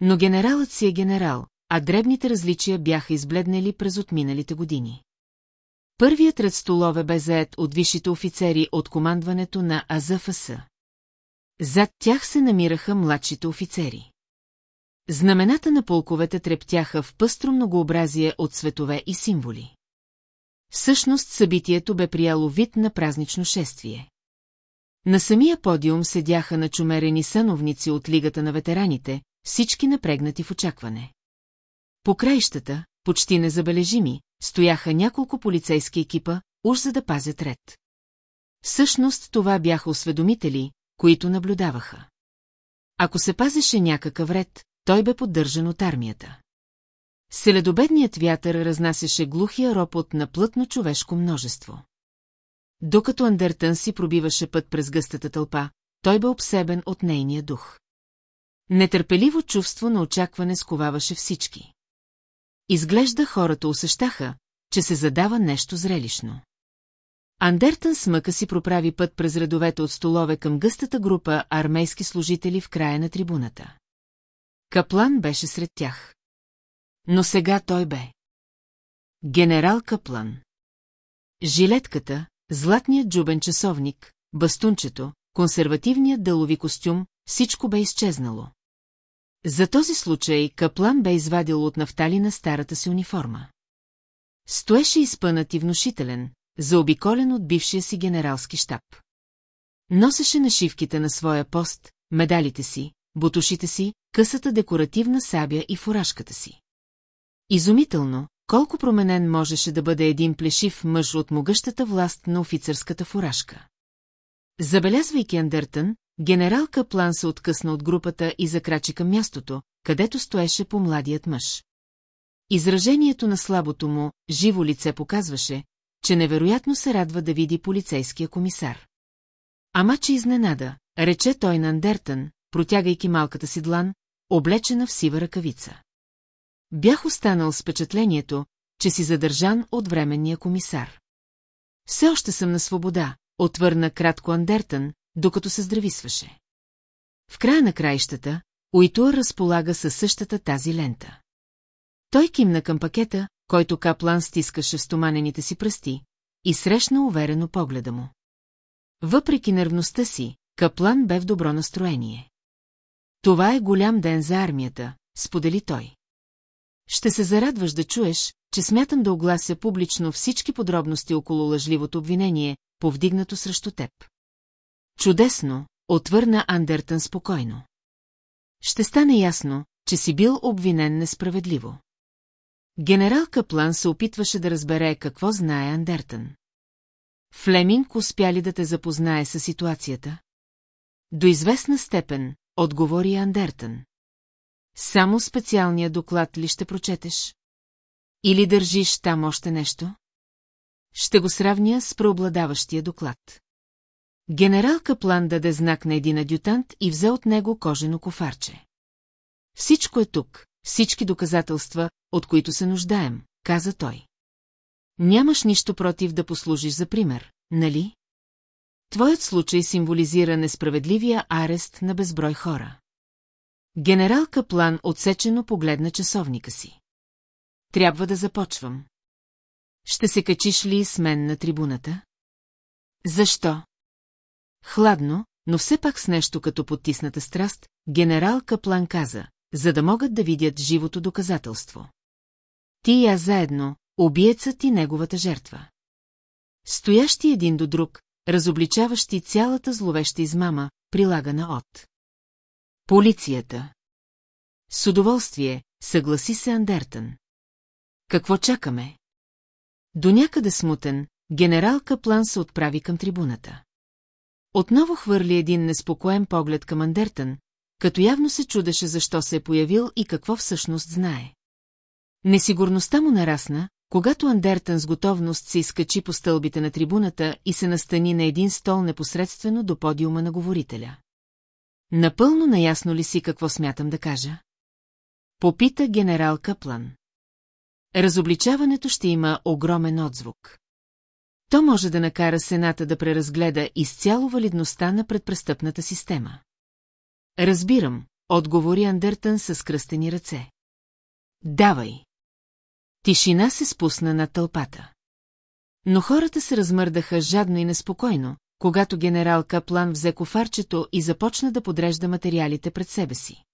Но генералът си е генерал, а дребните различия бяха избледнели през отминалите години. Първият ред столове бе заед от висшите офицери от командването на АЗФС. Зад тях се намираха младшите офицери. Знамената на полковете трептяха в пъстро многообразие от светове и символи. Всъщност събитието бе прияло вид на празнично шествие. На самия подиум седяха начумерени съновници от Лигата на ветераните, всички напрегнати в очакване. По краищата, почти незабележими, стояха няколко полицейски екипа, уж за да пазят ред. Всъщност това бяха осведомители, които наблюдаваха. Ако се пазеше някакъв ред, той бе поддържан от армията. Селедобедният вятър разнасяше глухия ропот на плътно човешко множество. Докато Андертън си пробиваше път през гъстата тълпа, той бе обсебен от нейния дух. Нетърпеливо чувство на очакване сковаваше всички. Изглежда хората усещаха, че се задава нещо зрелищно. Андертън с мъка си проправи път през редовете от столове към гъстата група армейски служители в края на трибуната. Каплан беше сред тях. Но сега той бе. Генерал Каплан. Жилетката, златният джубен часовник, бастунчето, консервативният дълови костюм, всичко бе изчезнало. За този случай Каплан бе извадил от нафталина старата си униформа. Стоеше изпънат и внушителен, заобиколен от бившия си генералски щаб. Носеше нашивките на своя пост, медалите си, бутушите си, късата декоративна сабя и фуражката си. Изумително, колко променен можеше да бъде един плешив мъж от могъщата власт на офицерската фуражка. Забелязвайки Андертън, генерал Каплан се откъсна от групата и закрачи към мястото, където стоеше по младият мъж. Изражението на слабото му, живо лице показваше, че невероятно се радва да види полицейския комисар. Ама че изненада, рече той на Андертън, протягайки малката си длан, облечена в сива ръкавица. Бях останал с впечатлението, че си задържан от временния комисар. Все още съм на свобода, отвърна кратко Андертън, докато се здрависваше. В края на краищата, Уитуър разполага със същата тази лента. Той кимна към пакета, който Каплан стискаше в стоманените си пръсти, и срещна уверено погледа му. Въпреки нервността си, Каплан бе в добро настроение. Това е голям ден за армията, сподели той. Ще се зарадваш да чуеш, че смятам да оглася публично всички подробности около лъжливото обвинение, повдигнато срещу теб. Чудесно, отвърна Андертън спокойно. Ще стане ясно, че си бил обвинен несправедливо. Генерал Каплан се опитваше да разбере какво знае Андертън. Флеминг успя ли да те запознае с ситуацията? До известна степен, отговори Андертън. Само специалния доклад ли ще прочетеш? Или държиш там още нещо? Ще го сравня с преобладаващия доклад. Генерал Каплан даде знак на един адютант и взе от него кожено кофарче. Всичко е тук, всички доказателства, от които се нуждаем, каза той. Нямаш нищо против да послужиш за пример, нали? Твоят случай символизира несправедливия арест на безброй хора. Генерал Каплан отсечено погледна часовника си. Трябва да започвам. Ще се качиш ли с мен на трибуната? Защо? Хладно, но все пак с нещо като потисната страст, генерал Каплан каза, за да могат да видят живото доказателство. Ти и аз заедно, убиецът и неговата жертва. Стоящи един до друг, разобличаващи цялата зловеща измама, прилагана от полицията. С удоволствие, съгласи се Андертън. Какво чакаме? До някъде смутен, генерал Каплан се отправи към трибуната. Отново хвърли един неспокоен поглед към Андертън, като явно се чудеше защо се е появил и какво всъщност знае. Несигурността му нарасна, когато Андертън с готовност се изкачи по стълбите на трибуната и се настани на един стол непосредствено до подиума на говорителя. Напълно наясно ли си какво смятам да кажа? Попита генерал Каплан. Разобличаването ще има огромен отзвук. То може да накара Сената да преразгледа изцяло валидността на предпрестъпната система. Разбирам, отговори Андертън с кръстени ръце. Давай. Тишина се спусна над тълпата. Но хората се размърдаха жадно и неспокойно, когато генерал Каплан взе кофарчето и започна да подрежда материалите пред себе си.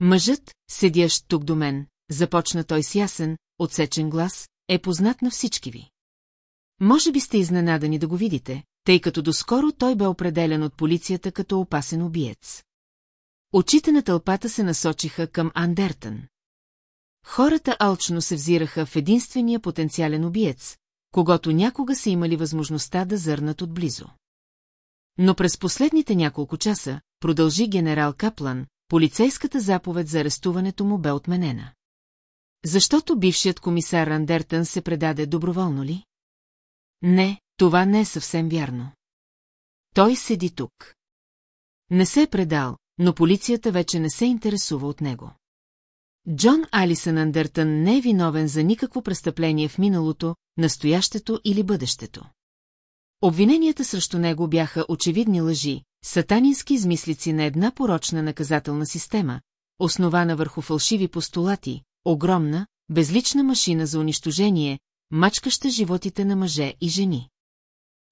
Мъжът, седящ тук до мен, започна той с ясен, отсечен глас, е познат на всички ви. Може би сте изненадани да го видите, тъй като доскоро той бе определен от полицията като опасен убиец. Очите на тълпата се насочиха към Андертън. Хората алчно се взираха в единствения потенциален убиец, когато някога са имали възможността да зърнат отблизо. Но през последните няколко часа, продължи генерал Каплан, полицейската заповед за арестуването му бе отменена. Защото бившият комисар Андертън се предаде доброволно ли? Не, това не е съвсем вярно. Той седи тук. Не се е предал, но полицията вече не се интересува от него. Джон Алисън Андертън не е виновен за никакво престъпление в миналото, настоящето или бъдещето. Обвиненията срещу него бяха очевидни лъжи, сатанински измислици на една порочна наказателна система, основана върху фалшиви постулати, огромна, безлична машина за унищожение, мачкаща животите на мъже и жени.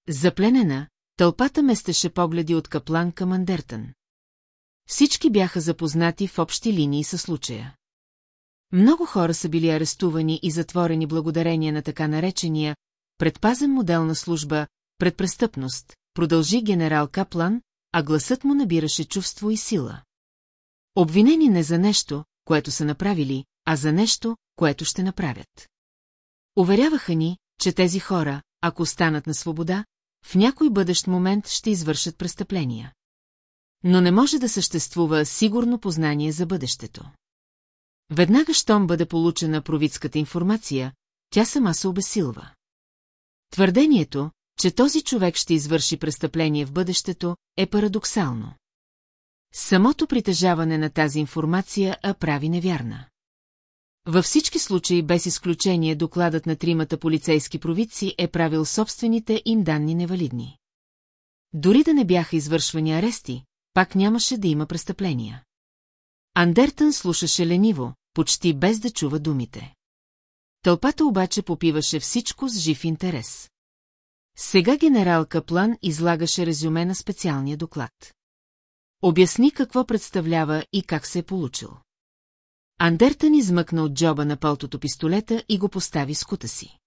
Запленена, тълпата местеше погледи от каплан към Андертън. Всички бяха запознати в общи линии със случая. Много хора са били арестувани и затворени благодарение на така наречения предпазен модел на служба, предпрестъпност, продължи генерал Каплан, а гласът му набираше чувство и сила. Обвинени не за нещо, което са направили, а за нещо, което ще направят. Уверяваха ни, че тези хора, ако станат на свобода, в някой бъдещ момент ще извършат престъпления. Но не може да съществува сигурно познание за бъдещето. Веднага, щом бъде получена провидската информация, тя сама се обесилва. Твърдението, че този човек ще извърши престъпление в бъдещето, е парадоксално. Самото притежаване на тази информация а прави невярна. Във всички случаи, без изключение, докладът на тримата полицейски провидци е правил собствените им данни невалидни. Дори да не бяха извършвани арести, пак нямаше да има престъпления. Андертън слушаше лениво, почти без да чува думите. Тълпата обаче попиваше всичко с жив интерес. Сега генерал Каплан излагаше резюме на специалния доклад. Обясни какво представлява и как се е получил. Андертън измъкна от джоба на пълтото пистолета и го постави с кута си.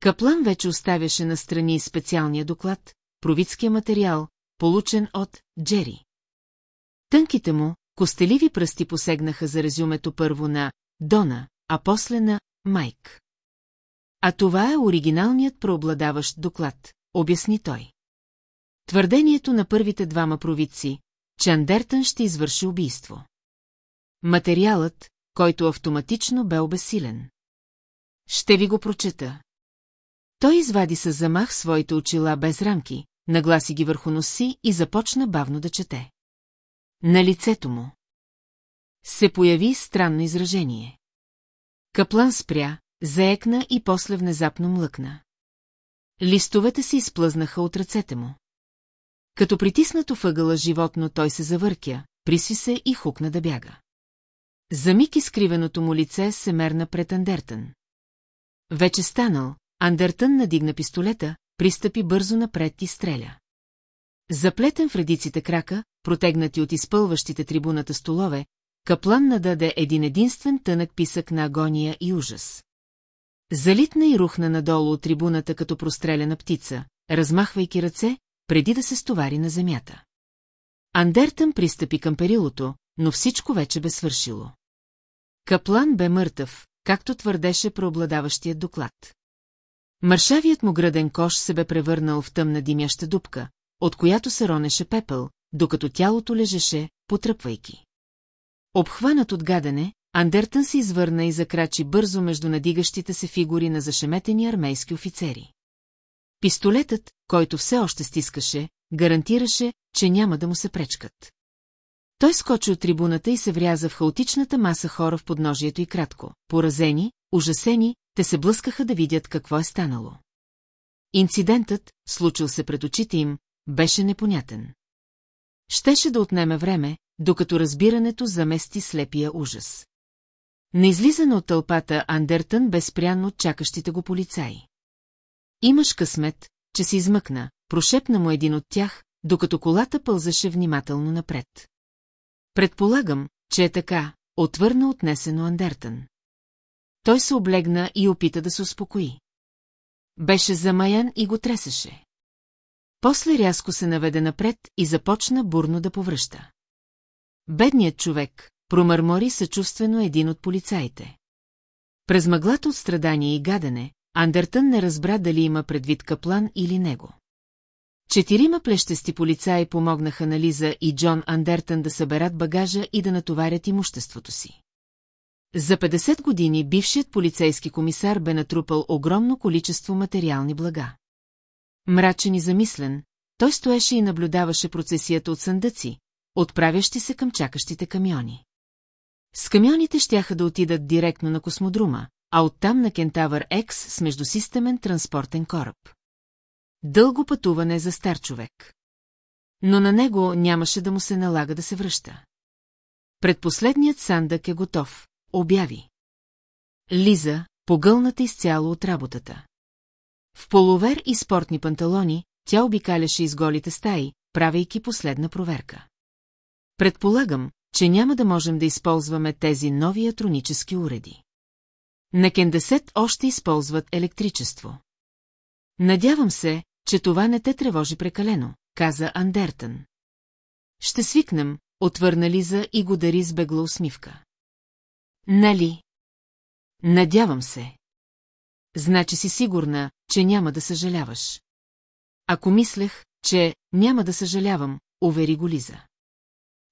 Каплан вече оставяше на страни специалния доклад, провидския материал, получен от Джери. Тънките му, костеливи пръсти посегнаха за резюмето първо на Дона, а после на Майк. А това е оригиналният преобладаващ доклад, обясни той. Твърдението на първите двама провидци, че Андертън ще извърши убийство. Материалът, който автоматично бе обесилен. Ще ви го прочета. Той извади с замах своите очила без рамки, нагласи ги върху носи и започна бавно да чете. На лицето му се появи странно изражение. Каплан спря, заекна и после внезапно млъкна. Листовете се изплъзнаха от ръцете му. Като притиснато въгъла животно той се завъркя, присви се и хукна да бяга. За миг изкривеното му лице се мерна пред Андертън. Вече станал, Андертън надигна пистолета, пристъпи бързо напред и стреля. Заплетен в редиците крака, протегнати от изпълващите трибуната столове, Каплан нададе един единствен тънък писък на агония и ужас. Залитна и рухна надолу от трибуната като простреляна птица, размахвайки ръце, преди да се стовари на земята. Андертън пристъпи към перилото, но всичко вече бе свършило. Каплан бе мъртъв, както твърдеше преобладаващият доклад. Маршавият му граден кош се бе превърнал в тъмна димяща дупка, от която се ронеше пепел, докато тялото лежеше, потръпвайки. Обхванат от гадене, Андертън се извърна и закрачи бързо между надигащите се фигури на зашеметени армейски офицери. Пистолетът, който все още стискаше, гарантираше, че няма да му се пречкат. Той скочи от трибуната и се вряза в хаотичната маса хора в подножието и кратко. Поразени, ужасени, те се блъскаха да видят какво е станало. Инцидентът, случил се пред очите им, беше непонятен. Щеше да отнеме време, докато разбирането замести слепия ужас. На излизане от тълпата Андертън бе спрян от чакащите го полицаи. Имаш късмет, че се измъкна, прошепна му един от тях, докато колата пълзаше внимателно напред. Предполагам, че е така, отвърна отнесено Андертън. Той се облегна и опита да се успокои. Беше замаян и го тресеше. После рязко се наведе напред и започна бурно да повръща. Бедният човек, промърмори съчувствено един от полицаите. През мъглата от страдание и гадене, Андертън не разбра дали има предвид каплан или него. Четирима плещести полицаи помогнаха на Лиза и Джон Андертън да съберат багажа и да натоварят имуществото си. За 50 години бившият полицейски комисар бе натрупал огромно количество материални блага. Мрачен и замислен, той стоеше и наблюдаваше процесията от съндъци, отправящи се към чакащите камиони. С камионите щяха да отидат директно на космодрума, а оттам на Кентавър Екс с междусистемен транспортен кораб. Дълго пътуване за стар човек. Но на него нямаше да му се налага да се връща. Предпоследният сандък е готов, обяви. Лиза, погълната изцяло от работата. В половер и спортни панталони, тя обикаляше из голите стаи, правейки последна проверка. Предполагам, че няма да можем да използваме тези нови атронически уреди. На Кендесет още използват електричество. Надявам се, че това не те тревожи прекалено, каза Андертън. Ще свикнем, отвърна Лиза и го дари с бегла усмивка. Нали? Надявам се. Значи си сигурна, че няма да съжаляваш. Ако мислех, че няма да съжалявам, увери го Лиза.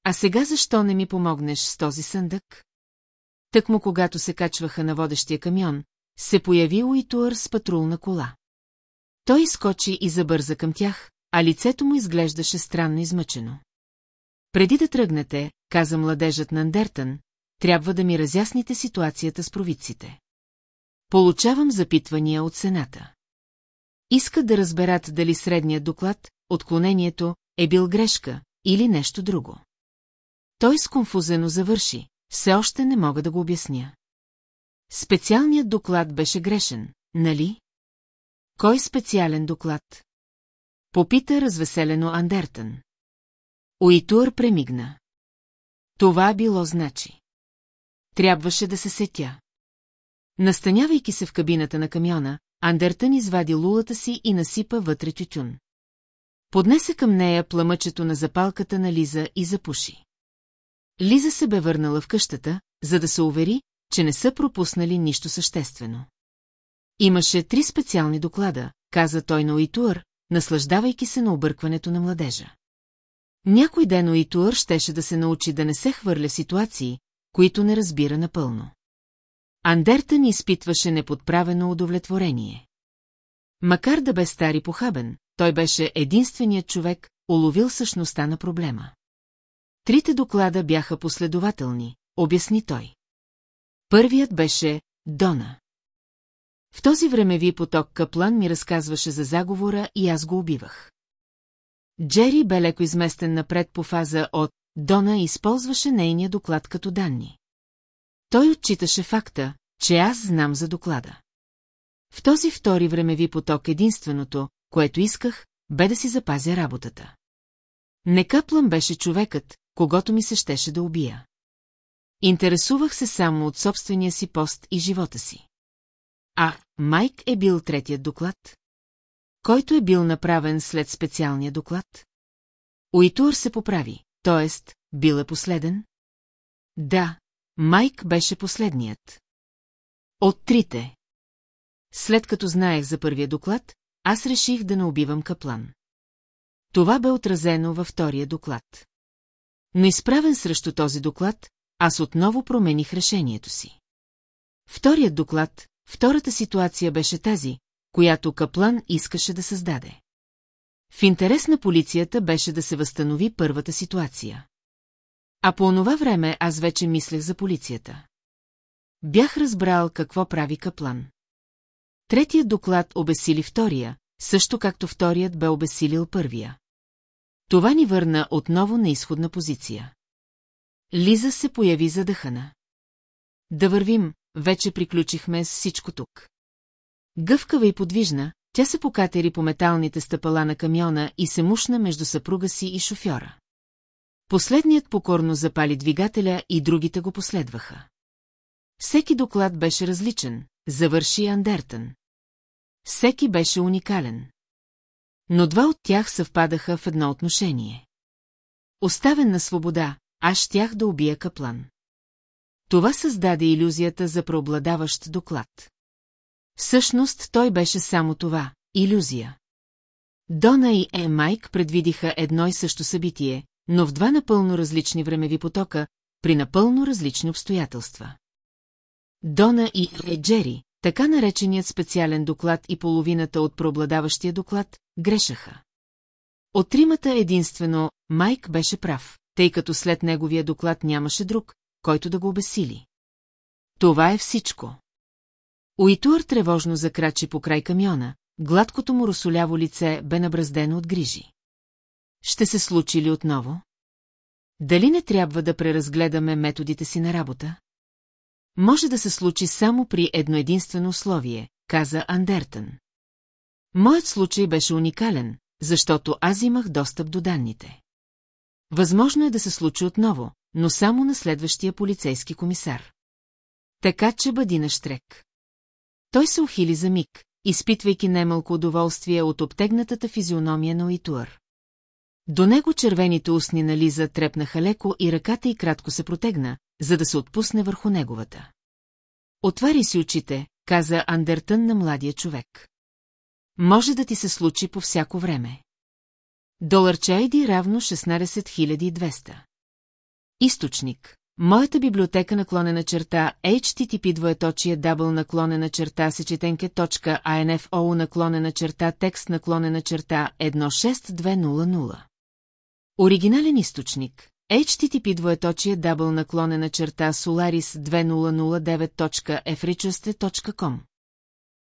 А сега защо не ми помогнеш с този съндък? Тък му когато се качваха на водещия камион, се появи Уитуър с патрулна кола. Той изкочи и забърза към тях, а лицето му изглеждаше странно измъчено. Преди да тръгнете, каза младежът на Андертън, трябва да ми разясните ситуацията с провидците. Получавам запитвания от Сената. Искат да разберат дали средният доклад, отклонението, е бил грешка или нещо друго. Той сконфузено завърши, все още не мога да го обясня. Специалният доклад беше грешен, нали? Кой специален доклад? Попита развеселено Андертън. Уитуър премигна. Това било значи. Трябваше да се сетя. Настанявайки се в кабината на камиона, Андертън извади лулата си и насипа вътре тютюн. Поднесе към нея пламъчето на запалката на Лиза и запуши. Лиза се бе върнала в къщата, за да се увери, че не са пропуснали нищо съществено. Имаше три специални доклада, каза той на Уитуър, наслаждавайки се на объркването на младежа. Някой ден Уитуър щеше да се научи да не се хвърля ситуации, които не разбира напълно. Андертън изпитваше неподправено удовлетворение. Макар да бе стар и похабен, той беше единственият човек, уловил същността на проблема. Трите доклада бяха последователни, обясни той. Първият беше Дона. В този времеви поток Каплан ми разказваше за заговора и аз го убивах. Джери бе леко изместен напред по фаза от Дона и използваше нейния доклад като данни. Той отчиташе факта, че аз знам за доклада. В този втори времеви поток единственото, което исках, бе да си запазя работата. Не Каплан беше човекът, когато ми се щеше да убия. Интересувах се само от собствения си пост и живота си. А, Майк е бил третият доклад? Който е бил направен след специалния доклад? Уитуър се поправи, т.е. бил е последен? Да, Майк беше последният. От трите. След като знаех за първия доклад, аз реших да не убивам Каплан. Това бе отразено във втория доклад. Но изправен срещу този доклад, аз отново промених решението си. Вторият доклад, втората ситуация беше тази, която Каплан искаше да създаде. В интерес на полицията беше да се възстанови първата ситуация. А по онова време аз вече мислех за полицията. Бях разбрал какво прави Каплан. Третият доклад обесили втория, също както вторият бе обесилил първия. Това ни върна отново на изходна позиция. Лиза се появи задъхана. Да вървим, вече приключихме с всичко тук. Гъвкава и подвижна, тя се покатери по металните стъпала на камиона и се мушна между съпруга си и шофьора. Последният покорно запали двигателя и другите го последваха. Всеки доклад беше различен, завърши Андертън. Всеки беше уникален. Но два от тях съвпадаха в едно отношение. Оставен на свобода, аз щях да убия Каплан. Това създаде иллюзията за преобладаващ доклад. Всъщност той беше само това – иллюзия. Дона и Е. Майк предвидиха едно и също събитие, но в два напълно различни времеви потока, при напълно различни обстоятелства. Дона и Е. Джери, така нареченият специален доклад и половината от преобладаващия доклад, грешаха. От тримата единствено Майк беше прав, тъй като след неговия доклад нямаше друг, който да го обесили. Това е всичко. Уитуър тревожно закрачи по край камиона, гладкото му росоляво лице бе набраздено от грижи. Ще се случи ли отново? Дали не трябва да преразгледаме методите си на работа? Може да се случи само при едно единствено условие, каза Андертън. Моят случай беше уникален, защото аз имах достъп до данните. Възможно е да се случи отново, но само на следващия полицейски комисар. Така че бъди на штрек. Той се ухили за миг, изпитвайки немалко удоволствие от обтегнатата физиономия на Уитуър. До него червените устни на Лиза трепнаха леко и ръката й кратко се протегна, за да се отпусне върху неговата. Отвари си очите, каза Андертън на младия човек. Може да ти се случи по всяко време. Доларче ID равно 16 200. Източник. Моята библиотека наклонена черта http двоеточие дабл наклонена черта сечетенке.info наклонена черта текст наклонена черта 16200. Оригинален източник http двоеточие дабл наклонена черта solaris 2009.efrichaste.com